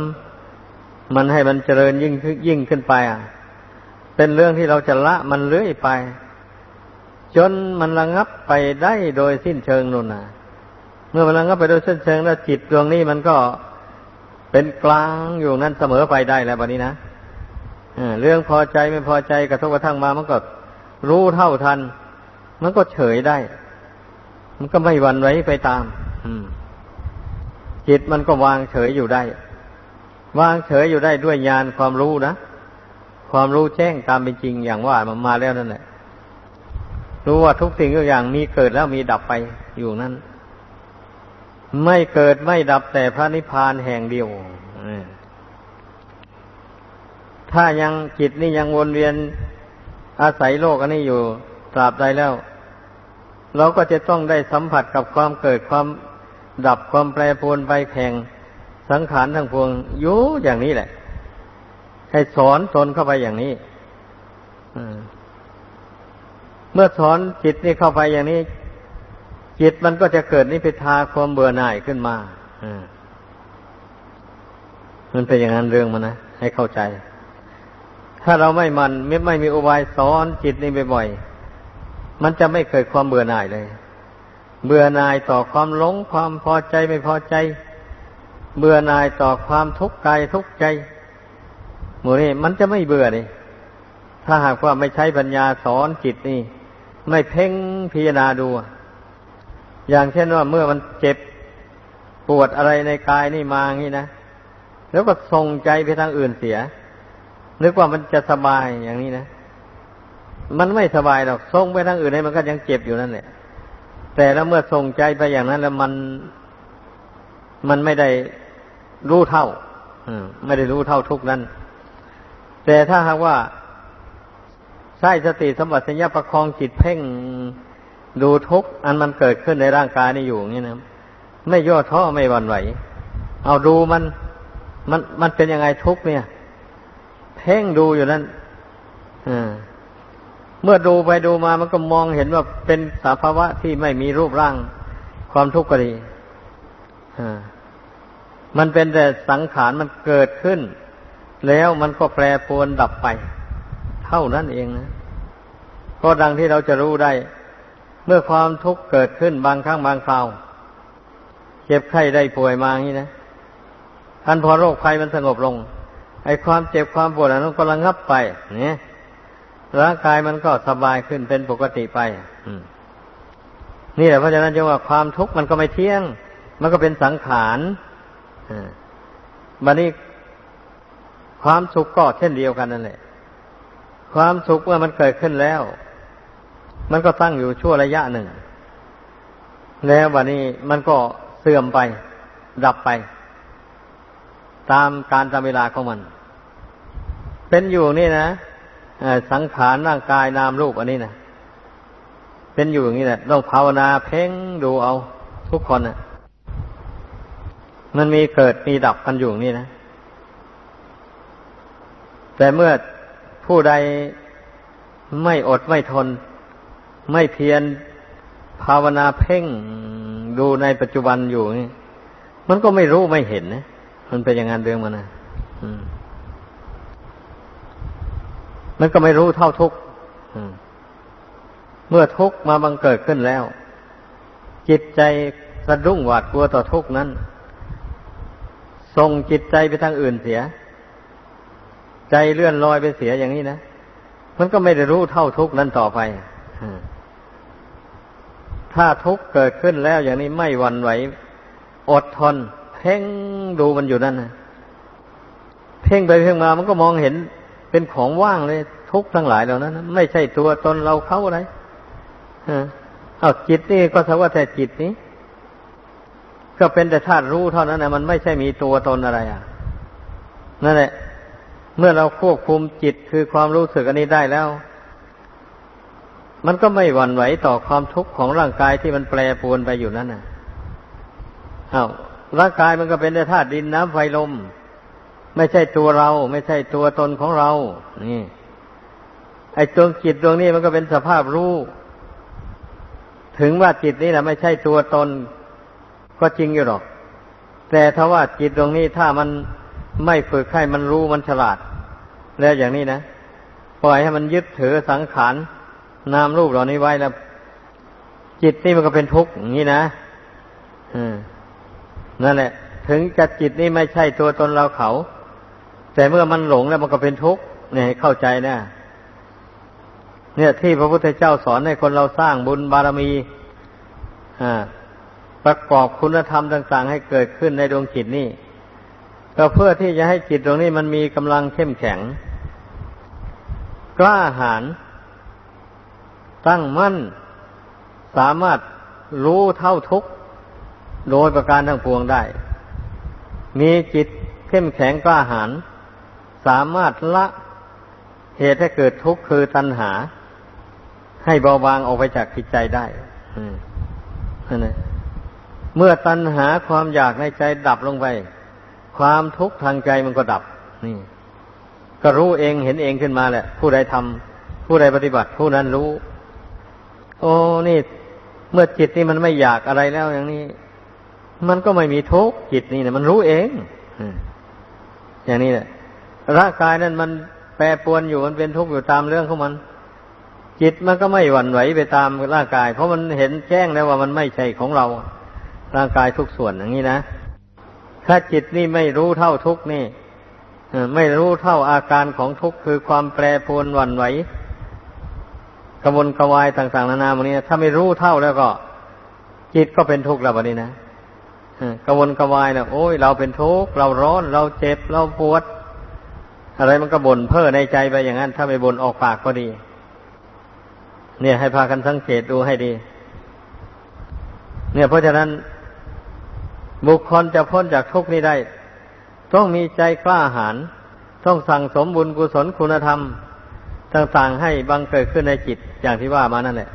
มันให้มันเจริญยิ่งยิ่งขึ้นไปอะ เป็นเรื่องที่เราจะละมันเลื่อยไป จนมันระงับไปได้โดยสิ้นเชิงนู่นนะเมื่อมันระงับไปโดยสิ้นเชิงแล้วจิตดวงนี้มันก็เป็นกลางอยู่นั้นเสมอไปได้แล้วแบบนี้นะเรื่องพอใจไม่พอใจกระทบกระทั่งมามันก็รู้เท่าทัน มันก็เฉยได้ มันก็ไม่หวั่นไหวไปตามจิตมันก็วางเฉยอยู่ได้ วางเฉยอยู่ได้ด้วยญาณความรู้นะ ความรู้แจ้งตามเป็นจริงอย่างว่ามันมาแล้วนั่นแหละ รู้ว่าทุกสิ่งทุกอย่างมีเกิดแล้วมีดับไปอยู่นั้นไม่เกิดไม่ดับแต่พระนิพพานแห่งเดียวถ้ายังจิตนี่ยังวนเวียนอาศัยโลกอันนี้อยู่ตราบใดแล้ว เราก็จะต้องได้สัมผัสกับความเกิดความดับความแปรปรวนไปแข่งสังขารทั้งพวงอยู่อย่างนี้แหละ ให้สอนตนเข้าไปอย่างนี้ เมื่อสอนจิตนี่เข้าไปอย่างนี้ จิตมันก็จะเกิดนิพพิทาความเบื่อหน่ายขึ้นมามันเป็นอย่างนั้นเรื่องมันนะให้เข้าใจ ถ้าเราไม่มันไม่ไม่มีอุบายสอนจิตนี่บ่อยๆมันจะไม่เกิดความเบื่อหน่ายเลย เบื่อหน่ายต่อความหลงความพอใจไม่พอใจ เบื่อหน่ายต่อความทุกข์กายทุกข์ใจหมูนี่มันจะไม่เบื่อเลยถ้าหากว่าไม่ใช้ปัญญาสอนจิตนี่ ไม่เพ่งพิจารณาดู อย่างเช่นว่าเมื่อมันเจ็บปวดอะไรในกายนี่มางี้นะแล้วก็ส่งใจไปทางอื่นเสีย นึกว่ามันจะสบายอย่างนี้นะ มันไม่สบายหรอกส่งไปทางอื่นให้มันก็ยังเจ็บอยู่นั่นแหละแต่แล้วเมื่อส่งใจไปอย่างนั้น แล้วมันมันไม่ได้รู้เท่าไม่ได้รู้เท่าทุกนั้น แต่ถ้าหากว่า ใช้สติสมบัติสัญญาประคองจิตเพ่งดูทุกอันมันเกิดขึ้นในร่างกายนี่อยู่อย่างนี้นะไม่ย่อท้อไม่หวั่นไหว เอาดูมัน มันมันเป็นยังไงทุกเนี่ย เพ่งดูอยู่นั่นเมื่อดูไปดูมามันก็มองเห็นว่าเป็นสภาวะที่ไม่มีรูปร่างความทุกข์ก็ดีมันเป็นแต่สังขารมันเกิดขึ้น แล้วมันก็แปรปรวนดับไป เท่านั้นเองนะก็ดังที่เราจะรู้ได้ เมื่อความทุกข์เกิดขึ้นบางครั้งบางคราวเจ็บไข้ได้ป่วยมาอย่างนี้นะท่านพอโรคภัยมันสงบลง ไอ้ความเจ็บความปวดนั้นก็ระงับไป เนี่ยร่างกายมันก็สบายขึ้นเป็นปกติไปนี่แหละเพราะฉะนั้นจึงว่าความทุกข์มันก็ไม่เที่ยง มันก็เป็นสังขารบัดนี้ความสุขก็เช่นเดียวกันนั่นแหละ ความสุขเมื่อมันเกิดขึ้นแล้ว มันก็ตั้งอยู่ชั่วระยะหนึ่ง แล้วบัดนี้มันก็เสื่อมไป ดับไป ตามการตามเวลาของมัน เป็นอยู่นี่นะสังขารร่างกายนามรูปอันนี้นะเป็นอยู่อย่างนี้แหละต้องภาวนาเพ่งดูเอาทุกคนนะมันมีเกิดมีดับกันอยู่นี่นะแต่เมื่อ ผู้ใดไม่อดไม่ทน ไม่เพียรภาวนาเพ่งดูในปัจจุบันอยู่นี่มันก็ไม่รู้ไม่เห็นนะมันเป็นอย่างนั้นเรื่องมันนะมันก็ไม่รู้เท่าทุกเมื่อทุกมาบังเกิดขึ้นแล้ว จิตใจสะดุ้งหวาดกลัวต่อทุกนั้นส่งจิตใจไปทางอื่นเสีย ใจเลื่อนลอยไปเสียอย่างนี้นะ มันก็ไม่ได้รู้เท่าทุกนั้นต่อไปถ้าทุกเกิดขึ้นแล้วอย่างนี้ไม่หวั่นไหว อดทน เพ่งดูมันอยู่นั่นนะเพ่งไปเพ่งมามันก็มองเห็นเป็นของว่างเลย ทุกทั้งหลายเหล่านั้น ไม่ใช่ตัวตนเราเขาอะไรเอาจิตนี่ก็สักว่าแต่จิตนี้ ก็เป็นแต่ธาตุรู้เท่านั้นนะมันไม่ใช่มีตัวตนอะไรอะนั่นแหละ เมื่อเราควบคุมจิตคือความรู้สึกอันนี้ได้แล้ว มันก็ไม่หวั่นไหวต่อความทุกข์ของร่างกายที่มันแปรปรวนไปอยู่นั่นน่ะอ้าวร่างกายมันก็เป็นธาตุดินน้ำไฟลม ไม่ใช่ตัวเรา ไม่ใช่ตัวตนของเรา นี่ ไอ้ดวงจิตดวงนี้มันก็เป็นสภาพรู้ ถึงว่าจิตนี้นะไม่ใช่ตัวตน ก็จริงอยู่หรอก แต่ถ้าว่าจิตดวงนี้ถ้ามันไม่ฝึกให้มันรู้มันฉลาด แล้วอย่างนี้นะปล่อยให้มันยึดถือสังขารนามรูปเหล่านี้ไว้แล้ว จิตนี่มันก็เป็นทุกข์อย่างนี้นะอืมนั่นแหละ ถึงจะจิตนี่ไม่ใช่ตัวตนเราเขา แต่เมื่อมันหลงแล้วมันก็เป็นทุกข์เนี่ยเข้าใจนะเนี่ยที่พระพุทธเจ้าสอนให้คนเราสร้างบุญบารมี อ่า ประกอบคุณธรรมต่าง ๆ ให้เกิดขึ้นในดวงจิตนี่ก็เพื่อที่จะให้จิตตรงนี้มันมีกำลังเข้มแข็ง กล้าหาญตั้งมั่น สามารถรู้เท่าทุกข์โดยประการทั้งปวงได้ มีจิตเข้มแข็งกล้าหาญสามารถละเหตุให้เกิดทุกข์คือตัณหา ให้เบาบางออกไปจากจิตใจได้นั่นเองเมื่อตัณหาความอยากในใจดับลงไป ความทุกข์ทางใจมันก็ดับ นี่ ก็รู้เองเห็นเองขึ้นมาแหละ ผู้ใดทำผู้ใดปฏิบัติ ผู้นั้นรู้ โอ้นี่ เมื่อจิตนี่มันไม่อยากอะไรแล้วอย่างนี้ มันก็ไม่มีทุกข์จิตนี่เนี่ยมันรู้เองอย่างนี้แหละร่างกายนั้นมันแปรปวนอยู่มันเป็นทุกข์อยู่ตามเรื่องของมัน จิตมันก็ไม่หวั่นไหวไปตามร่างกาย เพราะมันเห็นแจ้งแล้วว่ามันไม่ใช่ของเรา ร่างกายทุกส่วนอย่างนี้นะถ้าจิตนี่ไม่รู้เท่าทุกนี่ ไม่รู้เท่าอาการของทุกข์คือความแปรปรวนหวั่นไหวกระวนกระวายต่าง ๆ นานาวันนี้ถ้าไม่รู้เท่าแล้วก็ จิตก็เป็นทุกข์แล้ววันนี้นะกระวนกระวายนะโอ้ยเราเป็นทุกข์เราร้อนเราเจ็บเราปวด อะไรมันก็บ่นเพ้อในใจไปอย่างนั้น ถ้าไม่บ่นออกปากก็ดี เนี่ยให้พากันสังเกตดูให้ดี เนี่ยเพราะฉะนั้นบุคคลจะพ้นจากทุกข์นี้ได้ ต้องมีใจกล้าหาญต้องสั่งสมบุญกุศลคุณธรรม ต่างๆให้บังเกิดขึ้นในจิตอย่างที่ว่ามานั่นแหละ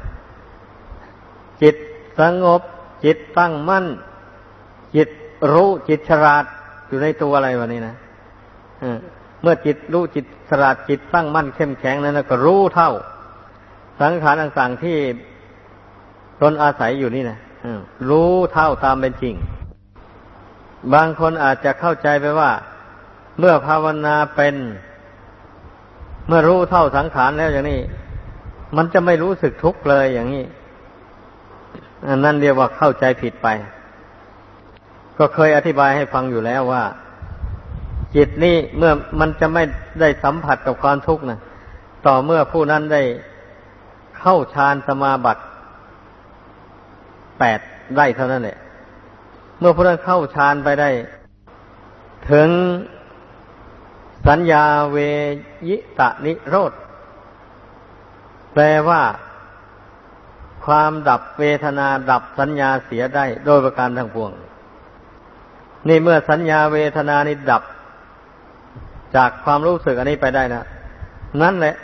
จิตสงบ จิตตั้งมั่น จิตรู้จิตฉลาดอยู่ในตัวอะไรวะนี้นะเมื่อจิตรู้จิตฉลาดจิตตั้งมั่นเข้มแข็งนั้นก็รู้เท่า สังขารต่างๆที่ตนอาศัยอยู่นี่นะรู้เท่าตามเป็นจริง บางคนอาจจะเข้าใจไปว่า เมื่อภาวนาเป็น เมื่อรู้เท่าสังขารแล้วอย่างนี้ มันจะไม่รู้สึกทุกข์เลยอย่างนี้ อันนั้นเรียกว่าเข้าใจผิดไป ก็เคยอธิบายให้ฟังอยู่แล้วว่า จิตนี่เมื่อมันจะไม่ได้สัมผัสกับความทุกข์นะต่อเมื่อผู้นั้นได้เข้าฌานสมาบัติแปดได้เท่านั้นแหละ มื่อพระเข้าฌานไปได้ ถึงสัญญาเวยิตะนิโรธ แปลว่า ความดับเวทนาดับสัญญาเสียได้โดยประการทั้งปวง นี่เมื่อสัญญาเวทนานี้ดับ จากความรู้สึกอันนี้ไปได้นะนั่นแหละ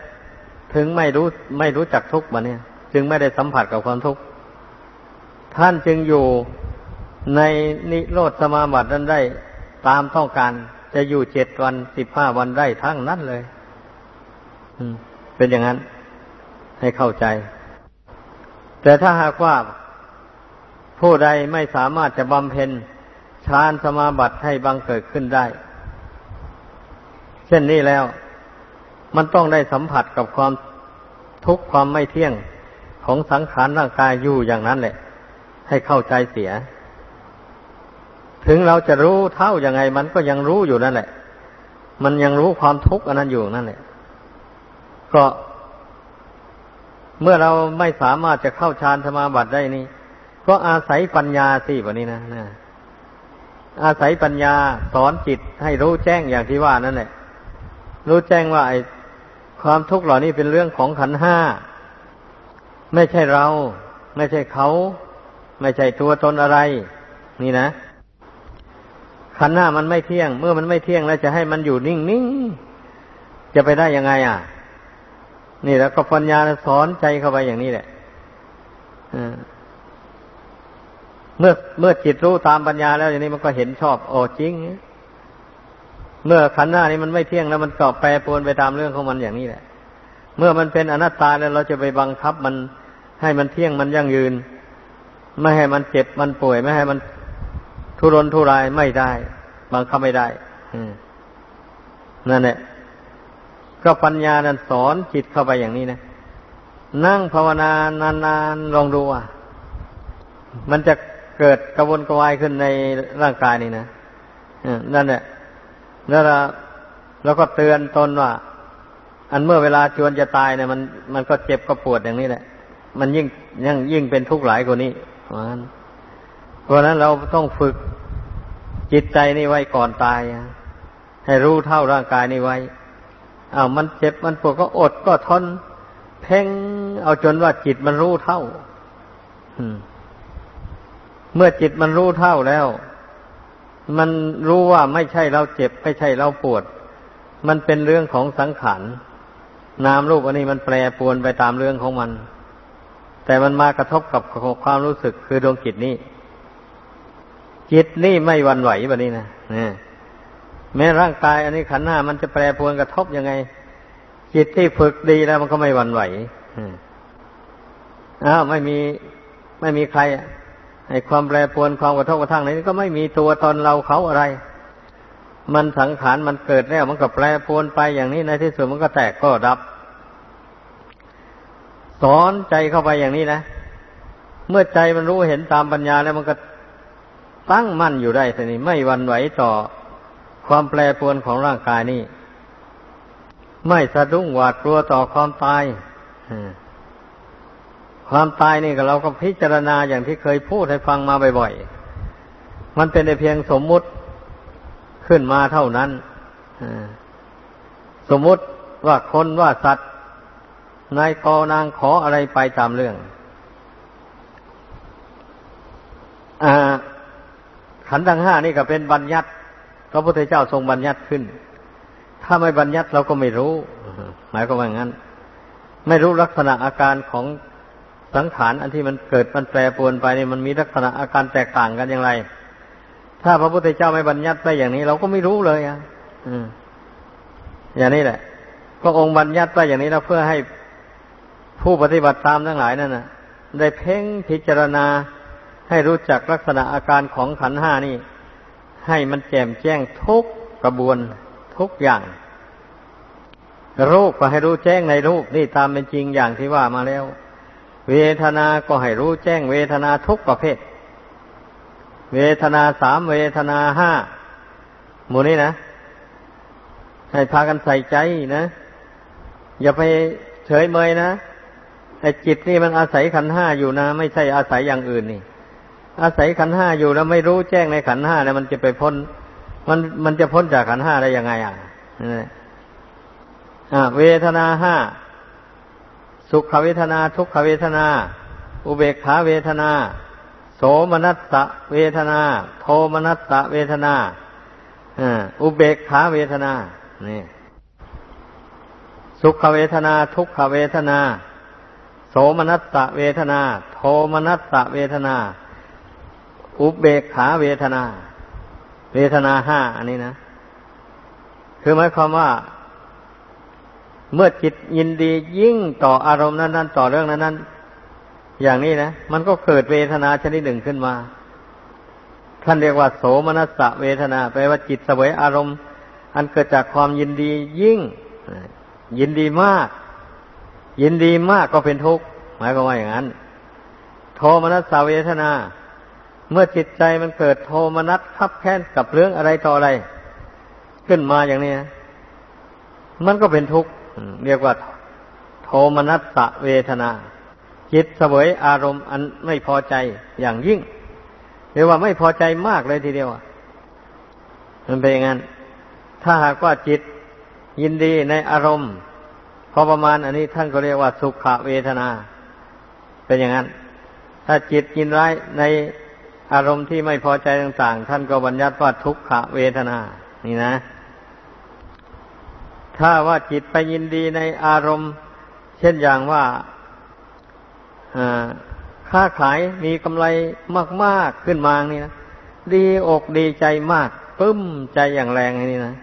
ถึงไม่รู้ไม่รู้จักทุกข์มาเนี่ย จึงไม่ได้สัมผัสกับความทุกข์ท่านจึงอยู่ ในนิโรธสมาบัตินั้นได้ตามต้องการ จะอยู่เจ็ดวันสิบห้าวันได้ทั้งนั้นเลยเป็นอย่างนั้น ให้เข้าใจ แต่ถ้าหากว่าผู้ใดไม่สามารถจะบำเพ็ญฌานสมาบัติให้บังเกิดขึ้นได้ เช่นนี้แล้ว มันต้องได้สัมผัสกับความทุกข์ความไม่เที่ยงของสังขารร่างกายอยู่อย่างนั้นแหละ ให้เข้าใจเสีย ถึงเราจะรู้เท่ายังไง มันก็ยังรู้อยู่นั่นแหละ มันยังรู้ความทุกข์อันนั้นอยู่นั่นแหละ ก็เมื่อเราไม่สามารถจะเข้าฌานสมาบัติได้นี่ ก็อาศัยปัญญาสิวันนี้นะนะอาศัยปัญญาสอนจิตให้รู้แจ้งอย่างที่ว่านั่นแหละ รู้แจ้งว่าไอ้ความทุกข์เหล่านี้เป็นเรื่องของขันห้า ไม่ใช่เรา ไม่ใช่เขา ไม่ใช่ตัวตนอะไร นี่นะ ขันหน้ามันไม่เที่ยง เมื่อมันไม่เที่ยงแล้วจะให้มันอยู่นิ่งๆจะไปได้ยังไง อะ นี่แล้วก็ปัญญาสอนใจเข้าไปอย่างนี้แหละเมื่อเมื่อจิตรู้ตามปัญญาแล้วอย่างนี้มันก็เห็นชอบโอ้จริง เมื่อขันหน้านี้มันไม่เที่ยงแล้วมันก็แปรปรวนไปตามเรื่องของมันอย่างนี้แหละ เมื่อมันเป็นอนัตตาแล้วเราจะไปบังคับมันให้มันเที่ยงมันยั่งยืน ไม่ให้มันเจ็บมันป่วย ไม่ให้มัน ทุรนทุรายไม่ได้บังคับไม่ได้นั่นแหละก็ปัญญานั้นสอนจิตเข้าไปอย่างนี้นะนั่งภาวนานานๆลองดูอะ มันจะเกิดกระวนกระวายขึ้นในร่างกายนี่นะนั่นแหละแล้วเราแล้วก็เตือนตนว่า อันเมื่อเวลาจวนจะตายเนี่ยมันมันก็เจ็บก็ปวดอย่างนี้แหละ มันยิ่งยังยิ่งเป็นทุกข์หลายกว่านี้ เพราะนั้นเราต้องฝึกจิตใจนี่ไว้ก่อนตาย ให้รู้เท่าร่างกายนี่ไว้อา้าวมันเจ็บมันปวดก็อดก็ทน เพ่งเอาจนว่าจิตมันรู้เท่าเมื่อจิตมันรู้เท่าแล้ว มันรู้ว่าไม่ใช่เราเจ็บ ไม่ใช่เราปวด มันเป็นเรื่องของสังขารนามรูปอันนี้มันแปรปรวนไปตามเรื่องของมัน แต่มันมากระทบกับความรู้สึกคือดวงจิตนี้ จิตนี่ไม่วันไหวแบบนี้นะแม้ร่างกาย อันนี้ขันธ์ห้ามันจะแปรปรวนกระทบยังไง จิตที่ฝึกดีแล้วมันก็ไม่วันไหวอ้าวไม่มีไม่มีใครให้ความแปรปรวนความกระทบกระทั่งนี้ก็ไม่มีตัวตนเราเขาอะไร มันสังขารมันเกิดแล้วมันก็แปรปรวนไปอย่างนี้ในที่สุดมันก็แตกก็ดับ สอนใจเข้าไปอย่างนี้นะ เมื่อใจมันรู้เห็นตามปัญญาแล้วมันก็ ตั้งมั่นอยู่ได้ทีนี้ไม่วันไหวต่อความแปรปรวนของร่างกายนี่ ไม่สะดุ้งหวาดกลัวต่อความตายความตายนี่ก็เราก็พิจารณาอย่างที่เคยพูดให้ฟังมาบ่อยๆ มันเป็นเพียงสมมุติขึ้นมาเท่านั้นสมมุติว่าคนว่าสัตว์นายกนางขออะไรไปตามเรื่อง อ่า ขันธ์ทั้งห้านี่ก็เป็นบัญญัติพระพุทธเจ้าทรงบัญญัติขึ้น ถ้าไม่บัญญัติเราก็ไม่รู้ หมายความว่างั้น ไม่รู้ลักษณะอาการของสังขารอันที่มันเกิดมันแปรปรวนไปนี่มันมีลักษณะอาการแตกต่างกันอย่างไร ถ้าพระพุทธเจ้าไม่บัญญัติไปอย่างนี้ เราก็ไม่รู้เลยอะอย่างนี้แหละก็องค์บัญญัติไปอย่างนี้แล้วเพื่อให้ผู้ปฏิบัติตามทั้งหลายนั่นนะได้เพ่งพิจารณา ให้รู้จักลักษณะอาการของขันห้านี่ ให้มันแจ่มแจ้งทุกกระบวนทุกอย่าง รูปก็ให้รู้แจ้งในรูปนี่ตามเป็นจริงอย่างที่ว่ามาแล้ว เวทนา ก็ให้รู้แจ้งเวทนาทุกประเภท เวทนาสามเวทนาห้าหมู่นี้นะ ให้พากันใส่ใจนะ อย่าไปเฉยเมยนะไอ้จิตนี่มันอาศัยขันห้าอยู่นะ ไม่ใช่อาศัยอย่างอื่นนี่ อาศัยขันห้าอยู่แล้วไม่รู้แจ้งในขันห้าเนี่ยมันจะไปพ้น มันมันจะพ้นจากขันห้าได้ยังไงอะอ่าเวทนาห้าสุขเวทนา ทุกขเวทนา อุเบกขาเวทนา โสมนัสสะเวทนา โทมนัสสะเวทนาอุเบกขาเวทนานี่สุขเวทนา ทุกขเวทนา โสมนัสสะเวทนา โทมนัสสะเวทนา อุเบกขาเวทนา เวทนาห้าอันนี้นะ คือหมายความว่า เมื่อจิตยินดียิ่งต่ออารมณ์นั้น ๆ ต่อเรื่องนั้น ๆ อย่างนี้นะ มันก็เกิดเวทนาชนิดหนึ่งขึ้นมา ท่านเรียกว่า โสมนัสสะเวทนาแปลว่าจิตเสวยอารมณ์ อันเกิดจากความยินดียิ่ง ยินดีมาก ยินดีมากก็เป็นทุกข์หมายความว่าอย่างนั้น โทมนัสสะเวทนา เมื่อจิตใจมันเกิดโทมนัสขับแค้นกับเรื่องอะไรต่ออะไร ขึ้นมาอย่างนี้มันก็เป็นทุกข์เรียกว่า โทมนัสสะเวทนา จิตเสวยอารมณ์อันไม่พอใจอย่างยิ่งเรียกว่าไม่พอใจมากเลยทีเดียวมันเป็นอย่างนั้น ถ้าหากว่าจิตยินดีในอารมณ์พอประมาณอันนี้ท่านก็เรียกว่าสุขเวทนา เป็นอย่างนั้น ถ้าจิตยินร้ายใน อารมณ์ที่ไม่พอใจต่าง ๆ ท่านก็บัญญัติว่าทุกขเวทนา นี่นะ ถ้าว่าจิตไปยินดีในอารมณ์ เช่นอย่างว่าค้าขายมีกำไรมาก ๆ ขึ้นมานี่นะดีอกดีใจมากปึ้มใจอย่างแรงนี่นะ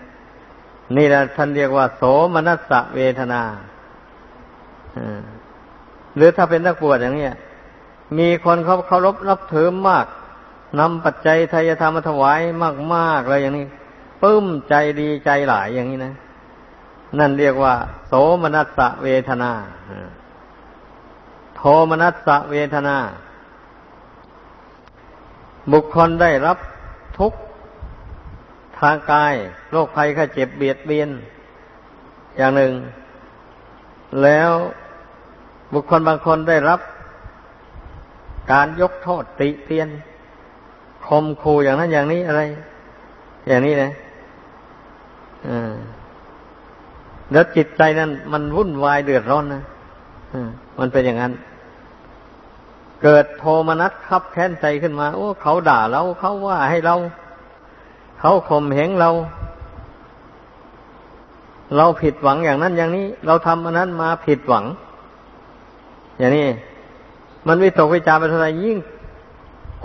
นี่แหละท่านเรียกว่า โสมนัสเวทนาหรือถ้าเป็นนักบวชอย่างนี้มีคนเขาเคารพนับถือมาก นำปัจจัยทายธรรมมาถวายมากๆเลยอย่างนี้ปึ้มใจดีใจหลายอย่างนี้นะ นั่นเรียกว่า โสมนัสสะเวทนาโทมนัสสะเวทนา บุคคลได้รับทุกทางกายโรคภัยไข้เจ็บเบียดเบียน อย่างหนึ่ง แล้วบุคคลบางคนได้รับ การยกโทษติเตียน คมคูอย่างนั้นอย่างนี้อะไร อย่างนี้นะอ่าแล้วจิตใจนั้นมันวุ่นวายเดือดร้อนนะมันเป็นอย่างนั้น เกิดโทมนัสขับแค้นใจขึ้นมา โอ้เขาด่าเราเขาว่าให้เรา เขาข่มเหงเรา เราผิดหวังอย่างนั้นอย่างนี้ เราทำอันนั้นมาผิดหวัง อย่างนี้ มันวิตกวิจารไปเท่าไรยิ่ง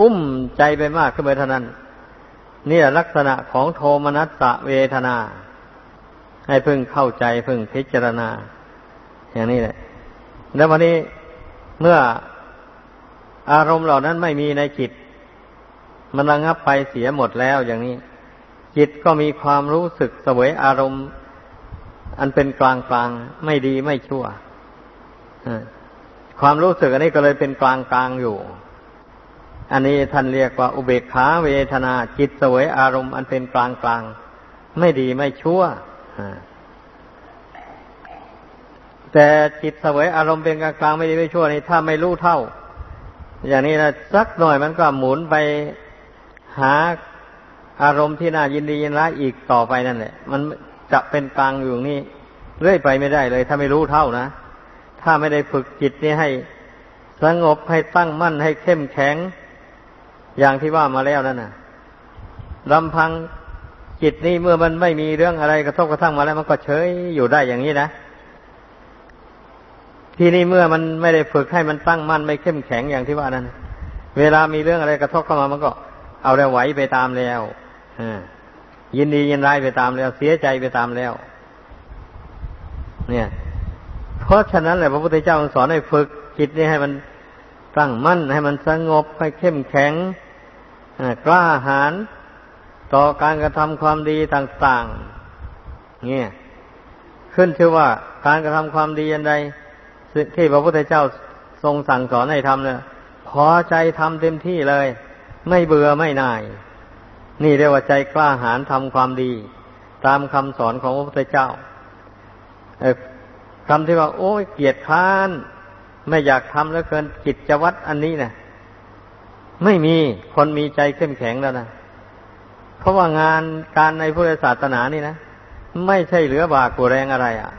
กุ้มใจไปมากขึ้นไปเท่านั้นนี่ยลักษณะของโทมนัสสะเวทนา ให้พึงเข้าใจพึงพิจารณา อย่างนี้แหละ แล้ววันนี้เมื่ออารมณ์เหล่านั้นไม่มีในจิต มันระงับไปเสียหมดแล้วอย่างนี้ จิตก็มีความรู้สึกเสวยอารมณ์ อันเป็นกลางกลางไม่ดีไม่ชั่วความรู้สึกอันนี้ก็เลยเป็นกลางกลางอยู่ อันนี้ท่านเรียกว่าอุเบกขาเวทนาจิตสวยอารมณ์อันเป็นกลางกลางไม่ดีไม่ชั่วแต่จิตสวยอารมณ์เป็นกลางกลางไม่ดีไม่ชั่วนี่ถ้าไม่รู้เท่า อย่างนี้นะสักหน่อยมันก็หมุนไปหาอารมณ์ที่น่ายินดียินร้ายอีกต่อไปนั่นแหละ มันจะเป็นกลางอยู่นี่เรื่อยไปไม่ได้เลย ถ้าไม่รู้เท่านะถ้าไม่ได้ฝึกจิตนี้ให้สงบให้ตั้งมั่นให้เข้มแข็ง อย่างที่ว่ามาแล้วนั่นน่ะลำพังจิตนี้เมื่อมันไม่มีเรื่องอะไรกระทบกระทั่งมาแล้ว มันก็เฉยอยู่ได้อย่างนี้นะ ที่นี่เมื่อมันไม่ได้ฝึกให้มันตั้งมั่นไม่เข้มแข็งอย่างที่ว่านั้น เวลามีเรื่องอะไรกระทบเข้ามามันก็ เอาแล้วไหวไปตามแล้วยินดียินร้ายไปตามแล้ว เสียใจไปตามแล้ว เนี่ย เพราะฉะนั้นแหละพระพุทธเจ้าสอนให้ฝึกจิตนี้ให้มัน ตั้งมั่นให้มันสงบให้เข้มแข็งกล้าหาญต่อการกระทำความดีต่างๆเนี่ยขึ้นชื่อว่าการกระทำความดีอันใดที่พระพุทธเจ้าทรงสั่งสอนให้ทำเนี่ยพอใจทำเต็มที่เลย ไม่เบื่อไม่น่าย นี่เรียกว่าใจกล้าหาญทำความดี ตามคำสอนของพระพุทธเจ้าคำที่ว่า โอ้ยเกียดค้าน ไม่อยากทำแล้วเกินกิจวัตรอันนี้นะไม่มีคนมีใจเข้มแข็งแล้วนะเพราะว่างานการในพุทธศาสนานี่นะไม่ใช่เหลือบากกูแรงอะไรอะ่ะ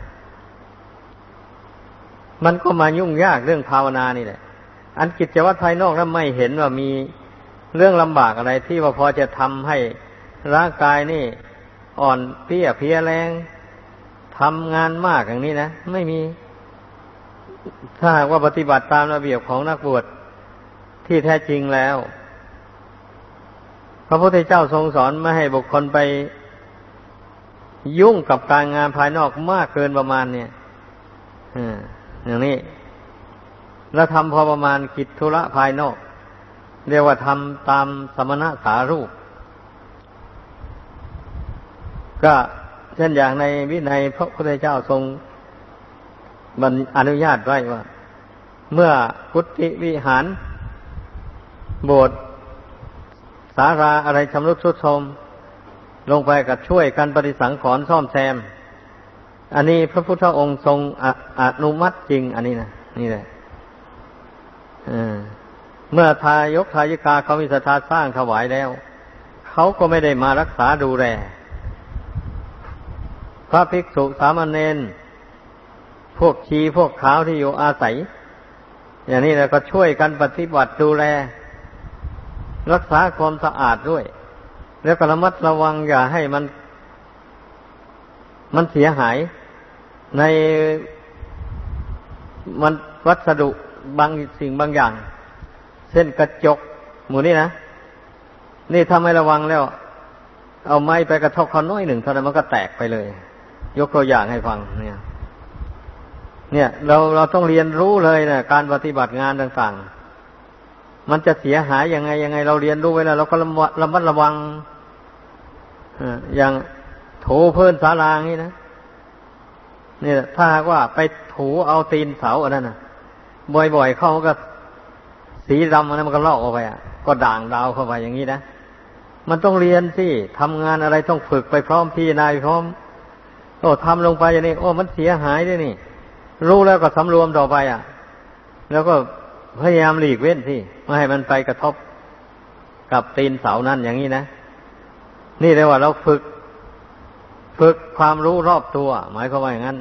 มันก็มายุ่งยากเรื่องภาวนานี่แหละ อันกิจวัตรภายนอกนั้นไม่เห็นว่ามีเรื่องลำบากอะไร ที่ว่าพอจะทำให้ร่างกายนี่ อ่อนเพี้ยเพียแรงทำงานมากอย่างนี้นะไม่มี ถ้าหากว่าปฏิบัติตามระเบียบของนักบวชที่แท้จริงแล้ว พระพุทธเจ้าทรงสอนไม่ให้บุคคลไปยุ่งกับการงานภายนอกมากเกินประมาณเนี่ยอย่างนี้ แล้วทำพอประมาณกิจธุระภายนอก เรียกว่าทำตามสมณะสารูป ก็เช่นอย่างในวินัยพระพุทธเจ้าทรง มันอนุญาตไว้ว่า เมื่อกุฏิวิหาร โบสถ์สาราอะไรชำรุดทรุดโทรมลงไปกับช่วยกันปฏิสังขรณ์ซ่อมแซม อันนี้พระพุทธองค์ทรงอนุมัติจริง อันนี้นะนี่แหละเมื่อทายกทายิกาเขามีศรัทธาสร้างถวายแล้ว เขาก็ไม่ได้มารักษาดูแลพระภิกษุสามเณร พวกชีพวกขาวที่อยู่อาศัย อย่างนี้เราก็ช่วยกันปฏิบัติดูแล รักษาความสะอาดด้วย แล้วก็ระมัดระวังอย่าให้มัน มันเสียหายในมันวัสดุบางสิ่งบางอย่าง เช่นกระจก หมูนี่นะ นี่ถ้าไม่ระวังแล้ว เอาไม้ไปกระทบเขาน้อยหนึ่งเท่านั้นมันก็แตกไปเลย ยกตัวอย่างให้ฟังเนี่ย เนี่ย เราเราต้องเรียนรู้เลยนะการปฏิบัติงานต่างๆ มันจะเสียหายยังไงยังไง เราเรียนรู้ไว้แล้วเราก็ระมัดระมัดระวังอย่างถูพื้นศาลางนี้นะเนี่ยถ้าหากว่าไปถูเอาตีนเสาอันนั้นนะบ่อยๆเข้าก็สีดำอันนั้นมันก็ลอกออกไปอะ ก็ด่างดาวเข้าไปอย่างนี้นะมันต้องเรียนสิทำงานอะไรต้องฝึกไปพร้อมพี่นายพร้อม โอ้ทำลงไปอย่างนี้โอ้มันเสียหายด้วยนี่ รู้แล้วก็สำรวมต่อไป อะ แล้วก็พยายามหลีกเว้นสิไม่ให้มันไปกระทบกับตีนเสานั่นอย่างนี้นะ นี่เรียกว่าเราฝึก ฝึกความรู้รอบตัว หมายความว่าอย่างนั้น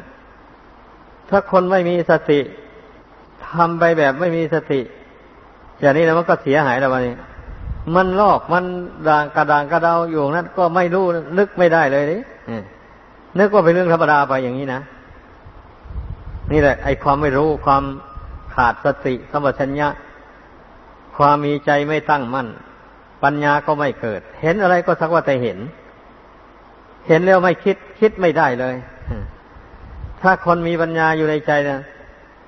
ถ้าคนไม่มีสติทำไปแบบไม่มีสติ อย่างนี้แล้วมันก็เสียหายแล้ววันนี้มันลอกมันด่างกระด่างกระเดาอยู่นั้นก็ไม่รู้นึกไม่ได้เลยนี่นึกว่าเป็นเรื่องธรรมดาไปอย่างนี้นะ นี่แหละ ไอ้ความไม่รู้ความขาดสติสมัชัญญะ ความมีใจไม่ตั้งมั่น ปัญญาก็ไม่เกิด เห็นอะไรก็สักว่าแต่เห็น เห็นแล้วไม่คิด คิดไม่ได้เลย ถ้าคนมีปัญญาอยู่ในใจนะ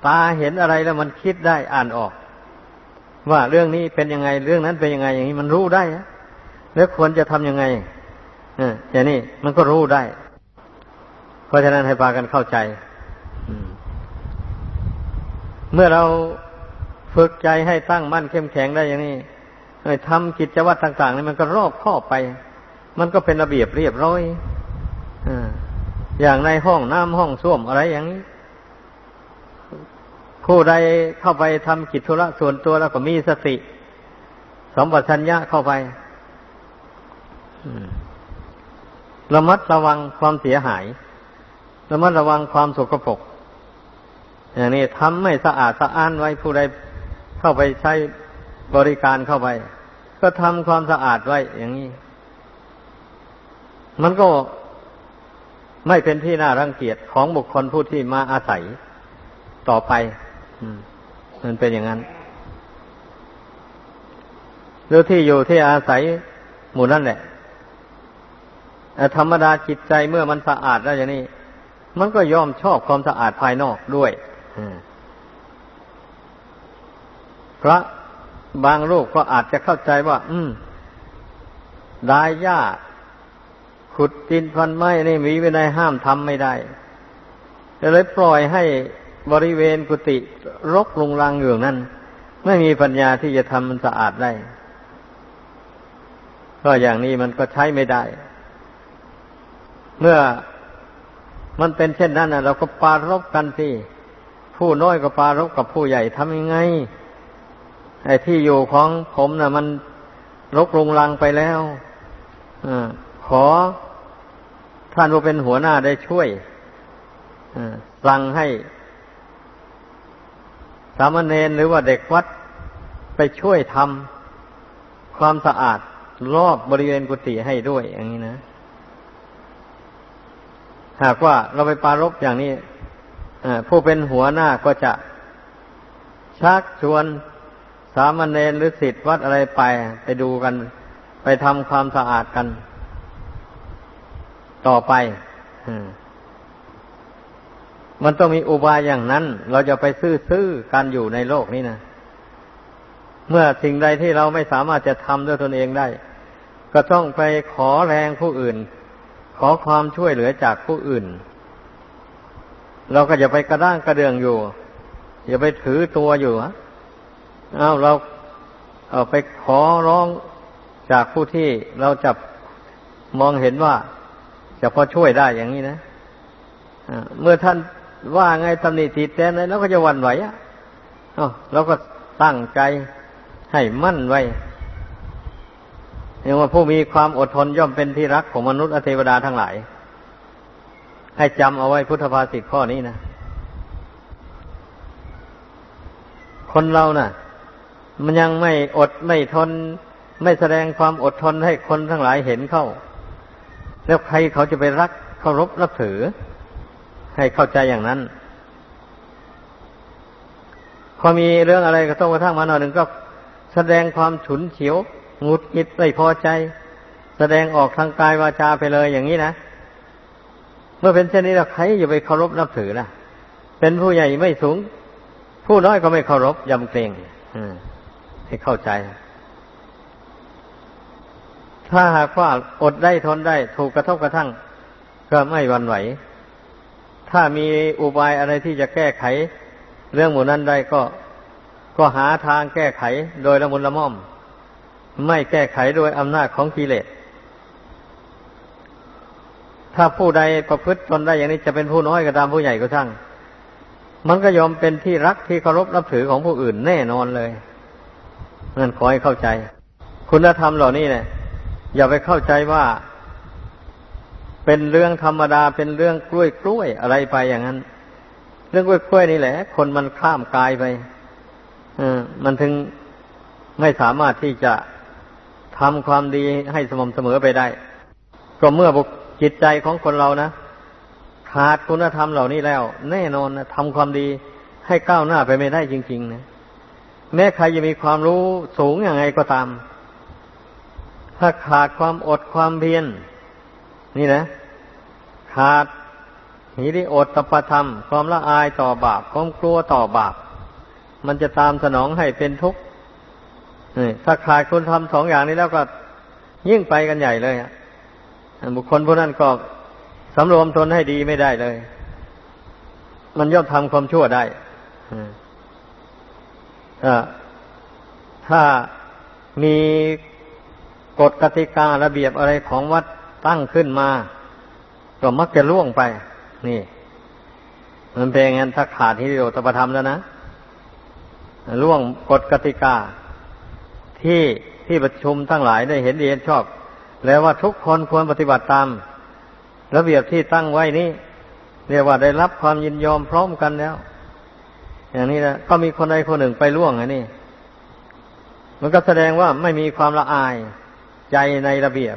ตาเห็นอะไรแล้วมันคิดได้อ่านออก ว่าเรื่องนี้เป็นยังไงเรื่องนั้นเป็นยังไง อย่างนี้มันรู้ได้แล้วควรจะทำยังไงอย่างนี้มันก็รู้ได้ เพราะฉะนั้นให้พากันเข้าใจ เมื่อเราฝึกใจให้ตั้งมั่นเข้มแข็งได้อย่างนี้ทำกิจวัตรต่างๆนี่มันก็รอบครอบไป มันก็เป็นระเบียบเรียบร้อยอย่างในห้องน้ำห้องส้วมอะไรอย่างนี้ ผู้ใดเข้าไปทำกิจธุระส่วนตัวแล้วก็มีสติสมบัติชัญญะเข้าไประมัดระวังความเสียหาย ระมัดระวังความสกปรก อย่างนี้ทำไม่สะอาดสะอ้านไว้ผู้ใดเข้าไปใช้บริการเข้าไป ก็ทำความสะอาดไว้อย่างนี้ มันก็ไม่เป็นที่น่ารังเกียจของบุคคลผู้ที่มาอาศัยต่อไปมันเป็นอย่างนั้นหรือที่อยู่ที่อาศัยหมู่นั่นแหละธรรมดาจิตใจเมื่อมันสะอาดแล้วอย่างนี้ มันก็ยอมชอบความสะอาดภายนอกด้วย พระบางรูปก็อาจจะเข้าใจว่า อืมดายหญ้าขุดดินพันไม้นี่มีวินัยห้ามทำไม่ได้เลยปล่อยให้บริเวณกุฏิรกลุงรังอยู่นั่น ไม่มีปัญญาที่จะทำมันสะอาดได้ ก็อย่างนี้มันก็ใช้ไม่ได้ เมื่อมันเป็นเช่นนั้นเราก็ปารบกันสิ ผู้น้อยก็ปารบกับผู้ใหญ่ทำยังไงไอ้ที่อยู่ของผมนะ่ะ มันรกรุงรังไปแล้วอขอท่านผู้เป็นหัวหน้าได้ช่วยสั่งให้สามเณรหรือว่าเด็กวัดไปช่วยทำความสะอาดรอบบริเวณกุฏิให้ด้วย อย่างนี้นะ หากว่าเราไปปารบอย่างนี้ ผู้เป็นหัวหน้าก็จะชักชวนสามเณรหรือสิทธิ์วัดอะไรไป ไปดูกัน ไปทำความสะอาดกัน ต่อไปมันต้องมีอุบายอย่างนั้น เราจะไปซื้อซื้อกันอยู่ในโลกนี้นะเมื่อสิ่งใดที่เราไม่สามารถจะทำด้วยตนเองได้ ก็ต้องไปขอแรงผู้อื่น ขอความช่วยเหลือจากผู้อื่น เราก็อย่าไปกระด้างกระเดืองอยู่ อย่าไปถือตัวอยู่ฮะเอาเราเอาไปขอร้องจากผู้ที่เราจะมองเห็นว่า จะพอช่วยได้อย่างนี้นะเมื่อท่านว่าไงตำหนิติแตนเลยเราก็จะวันไหวอะเราก็ตั้งใจให้มั่นไว้อย่างว่าผู้มีความอดทนย่อมเป็นที่รักของมนุษย์อเทวดาทั้งหลาย ให้จำเอาไว้พุทธภาษิตข้อนี้นะ คนเรานะ่ะ มันยังไม่อดไม่ทน ไม่แสดงความอดทนให้คนทั้งหลายเห็นเข้า แล้วใครเขาจะไปรักเคารพนับถือ ให้เข้าใจอย่างนั้น พอมีเรื่องอะไรก็ต้องกระทั่งมาหน่อยหนึ่งก็แสดงความฉุนเฉียวงุดหงิดไม่พอใจ แสดงออกทางกายวาจาไปเลยอย่างนี้นะ เมื่อเป็นเช่นนี้เราใครอย่าไปเคารพนับถือนะเป็นผู้ใหญ่ไม่สูง ผู้น้อยก็ไม่เคารพยำเกรงให้เข้าใจ ถ้าหากว่าอดได้ทนได้ ถูกกระทบกระทั่ง ก็ไม่วันไหว ถ้ามีอุบายอะไรที่จะแก้ไข เรื่องหมู่นั้นได้ก็ก็หาทางแก้ไขโดยละมุนละม่อม ไม่แก้ไขโดยอำนาจของกิเลส ถ้าผู้ใดประพฤติตนได้อย่างนี้จะเป็นผู้น้อยก็ตามผู้ใหญ่ก็ช่าง มันก็ยอมเป็นที่รักที่เคารพนับถือของผู้อื่นแน่นอนเลยนั่นขอให้เข้าใจ คุณธรรมเหล่านี้เนี่ยอย่าไปเข้าใจว่า เป็นเรื่องธรรมดาเป็นเรื่องกล้วยกล้วยอะไรไปอย่างนั้น เรื่องกล้วยกล้วยนี่แหละ คนมันข้ามกายไปอมันถึงไม่สามารถที่จะทำความดีให้สม่ำเสมอไปได้ ก็เมื่อบุ จิตใจของคนเรานะขาดคุณธรรมเหล่านี้แล้ว แน่นอนนะทำความดีให้ก้าวหน้าไปไม่ได้จริง ๆ นะแม้ใครจะมีความรู้สูงอย่างไงก็ตาม ถ้าขาดความอดความเพียรนี่นะ ขาดหิริโอตตปธรรม ความละอายต่อบาปความกลัวต่อบาป มันจะตามสนองให้เป็นทุกข์ถ้าขาดคุณทำสองอย่างนี้แล้วก็ยิ่งไปกันใหญ่เลย บุคคลพวกนั้นก็สำรวมตนให้ดีไม่ได้เลย มันย่อมทำความชั่วได้ถ้ามีกฎกติการะเบียบอะไรของวัดตั้งขึ้นมา ก็มักจะล่วงไป นี่ มันเป็นอย่างนั้นถ้าขาดที่โดตประธรรมแล้วนะล่วงกฎกติกา ที่ที่ประชุมทั้งหลายได้เห็นดีเห็นชอบ แล้วว่าทุกคนควรปฏิบัติตาม ระเบียบที่ตั้งไว้นี้เรียกว่าได้รับความยินยอมพร้อมกันแล้ว อย่างนี้นะก็มีคนใดคนหนึ่งไปล่วงอันนี้มันก็แสดงว่าไม่มีความละอายใจในระเบียบ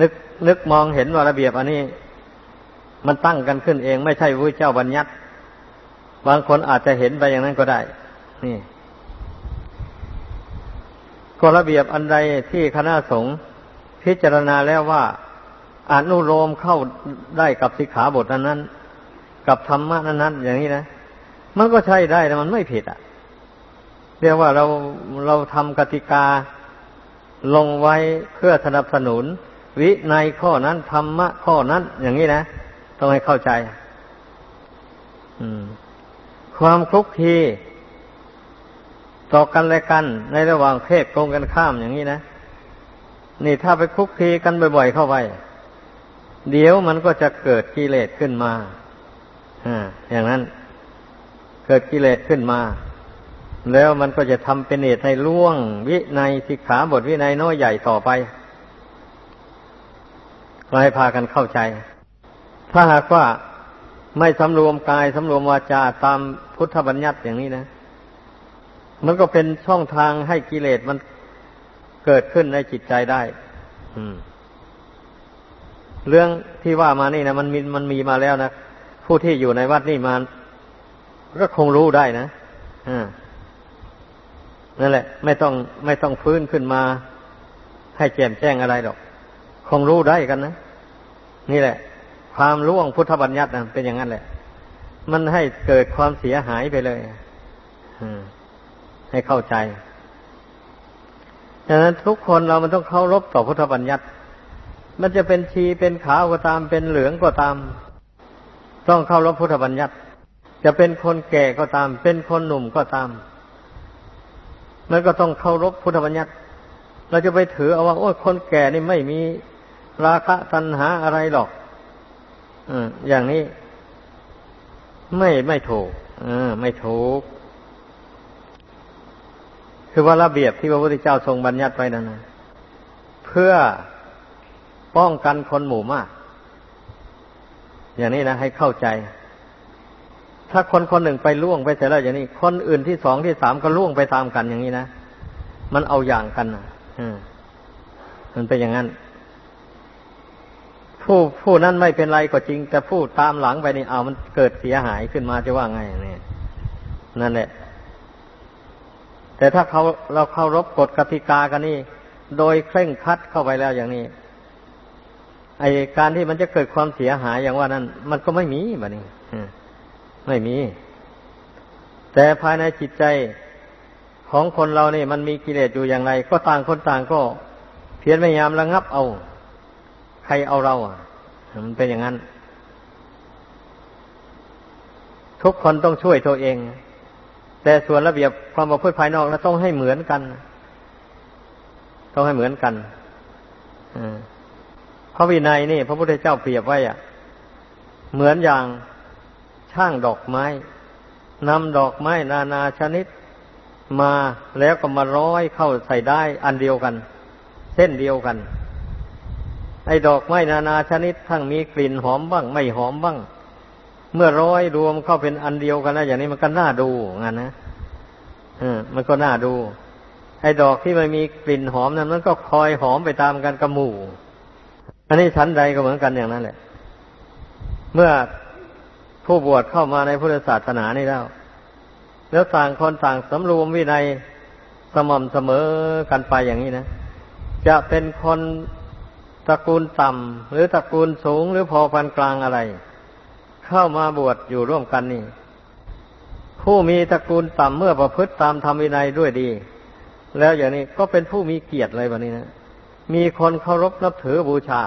นึกนึกมองเห็นว่าระเบียบอันนี้ มันตั้งกันขึ้นเอง ไม่ใช่พระเจ้าบัญญัติ บางคนอาจจะเห็นไปอย่างนั้นก็ได้ นี่ ก็ระเบียบอันใดที่คณะสงฆ์พิจารณาแล้วว่าอนุโลมเข้าได้กับสิกขาบทนั้นนั้นกับธรรมะนั้นนั้นอย่างนี้นะ มันก็ใช่ได้แต่มันไม่ผิดอะ เรียกว่าเราเราทำกติกาลงไว้เพื่อสนับสนุน วิในข้อนั้นธรรมะข้อนั้น อย่างนี้นะต้องให้เข้าใจความคลุกคลี ต่อกันและกัน ในระหว่างเพศตรงกันข้ามอย่างนี้นะ นี่ถ้าไปคุกคีกันบ่อย ๆ เข้าไป เดี๋ยวมันก็จะเกิดกิเลสขึ้นมาอ่าอย่างนั้น เกิดกิเลสขึ้นมา แล้วมันก็จะทำเป็นเหตุให้ล่วง วิในสิกขาบทวินัยน้อยใหญ่ต่อไปก็ให้พากันเข้าใจ ถ้าหากว่าไม่สำรวมกายสำรวมวาจาตามพุทธบัญญัติอย่างนี้นะ มันก็เป็นช่องทางให้กิเลสมันเกิดขึ้นในจิตใจได้อืมเรื่องที่ว่ามานี่นะมันมีมันมีมาแล้วนะผู้ที่อยู่ในวัดนี่มาก็คงรู้ได้นะอ่านั่นแหละ ไม่ต้องไม่ต้องฟื้นขึ้นมา ให้แจ่มแจ้งอะไรหรอก คงรู้ได้กันนะนี่แหละ ความล่วงพุทธบัญญัตินะเป็นอย่างนั้นแหละ มันให้เกิดความเสียหายไปเลย ให้เข้าใจดังนั้นทุกคนเรามันต้องเคารพต่อพุทธบัญญัติ มันจะเป็นชีเป็นขาวก็ตามเป็นเหลืองก็ตาม ต้องเคารพพุทธบัญญัติ จะเป็นคนแก่ก็ตาม เป็นคนหนุ่มก็ตามมันก็ต้องเคารพพุทธบัญญัติ เราจะไปถือเอาว่าโอ้คนแก่นี่ไม่มีราคะตัณหาอะไรหรอกออย่างนี้ ไม่ไม่ถูกอไม่ถูก คือว่าระเบียบที่พระพุทธเจ้าทรงบัญญัติไว้นั้นนะเพื่อป้องกันคนหมู่มาก อย่างนี้นะให้เข้าใจ ถ้าคนคนหนึ่งไปล่วงไปเสร็จแล้วอย่างนี้ คนอื่นที่สองที่สามก็ล่วงไปตามกันอย่างนี้นะมันเอาอย่างกันนะมันเป็นอย่างนั้น ผู้ผู้นั้นไม่เป็นไรก็จริง แต่ผู้ตามหลังไปนี่เอามันเกิดเสียหายขึ้นมาจะว่าไงนี่นั่นแหละ แต่ถ้าเขาเราเคารพกฎกติกากันนี่ โดยเคร่งคัดเข้าไปแล้วอย่างนี้ไอการที่มันจะเกิดความเสียหายอย่างว่านั้น มันก็ไม่มีแบบนี้ไม่มี แต่ภายในจิตใจของคนเราเนี่ยมันมีกิเลสอยู่อย่างไร ก็ต่างคนต่างก็ เพียรพยายามระงับเอา ใครเอาเราอะ มันเป็นอย่างนั้น ทุกคนต้องช่วยตัวเอง แต่ส่วนระเบียบความประพฤติภายนอกแล้วต้องให้เหมือนกัน ต้องให้เหมือนกันพระวินัยนี่ พระพุทธเจ้าเปรียบไว้อะเหมือนอย่างช่างดอกไม้นำดอกไม้นานาชนิดมาแล้วก็มาร้อยเข้าใส่ได้อันเดียวกัน เส้นเดียวกัน ไอ้ดอกไม้นานาชนิดทั้งมีกลิ่นหอมบ้าง ไม่หอมบ้าง เมื่อร้อยรวมเข้าเป็นอันเดียวกันแล้วอย่างนี้มันก็น่าดูงั้นนะอมันก็น่าดู ไอ้ดอกที่มันมีกลิ่นหอมนั้นมันก็คอยหอมไปตามกันกระหมู่อันนี้ชั้นใดก็เหมือนกันอย่างนั้นแหละ เมื่อผู้บวชเข้ามาในพุทธศาสนานี่แล้ว แล้วต่างคนต่างสำรวมวินัยสม่ำเสมอกันไปอย่างนี้นะ จะเป็นคนตระกูลต่ำหรือตระกูลสูงหรือพอพันกลางอะไร เข้ามาบวชอยู่ร่วมกันนี่ ผู้มีตระกูลต่ำเมื่อประพฤติตามธรรมวินัยด้วยดี แล้วอย่างนี้ก็เป็นผู้มีเกียรติเลยแบบนี้นะ มีคนเคารพนับถือบูชา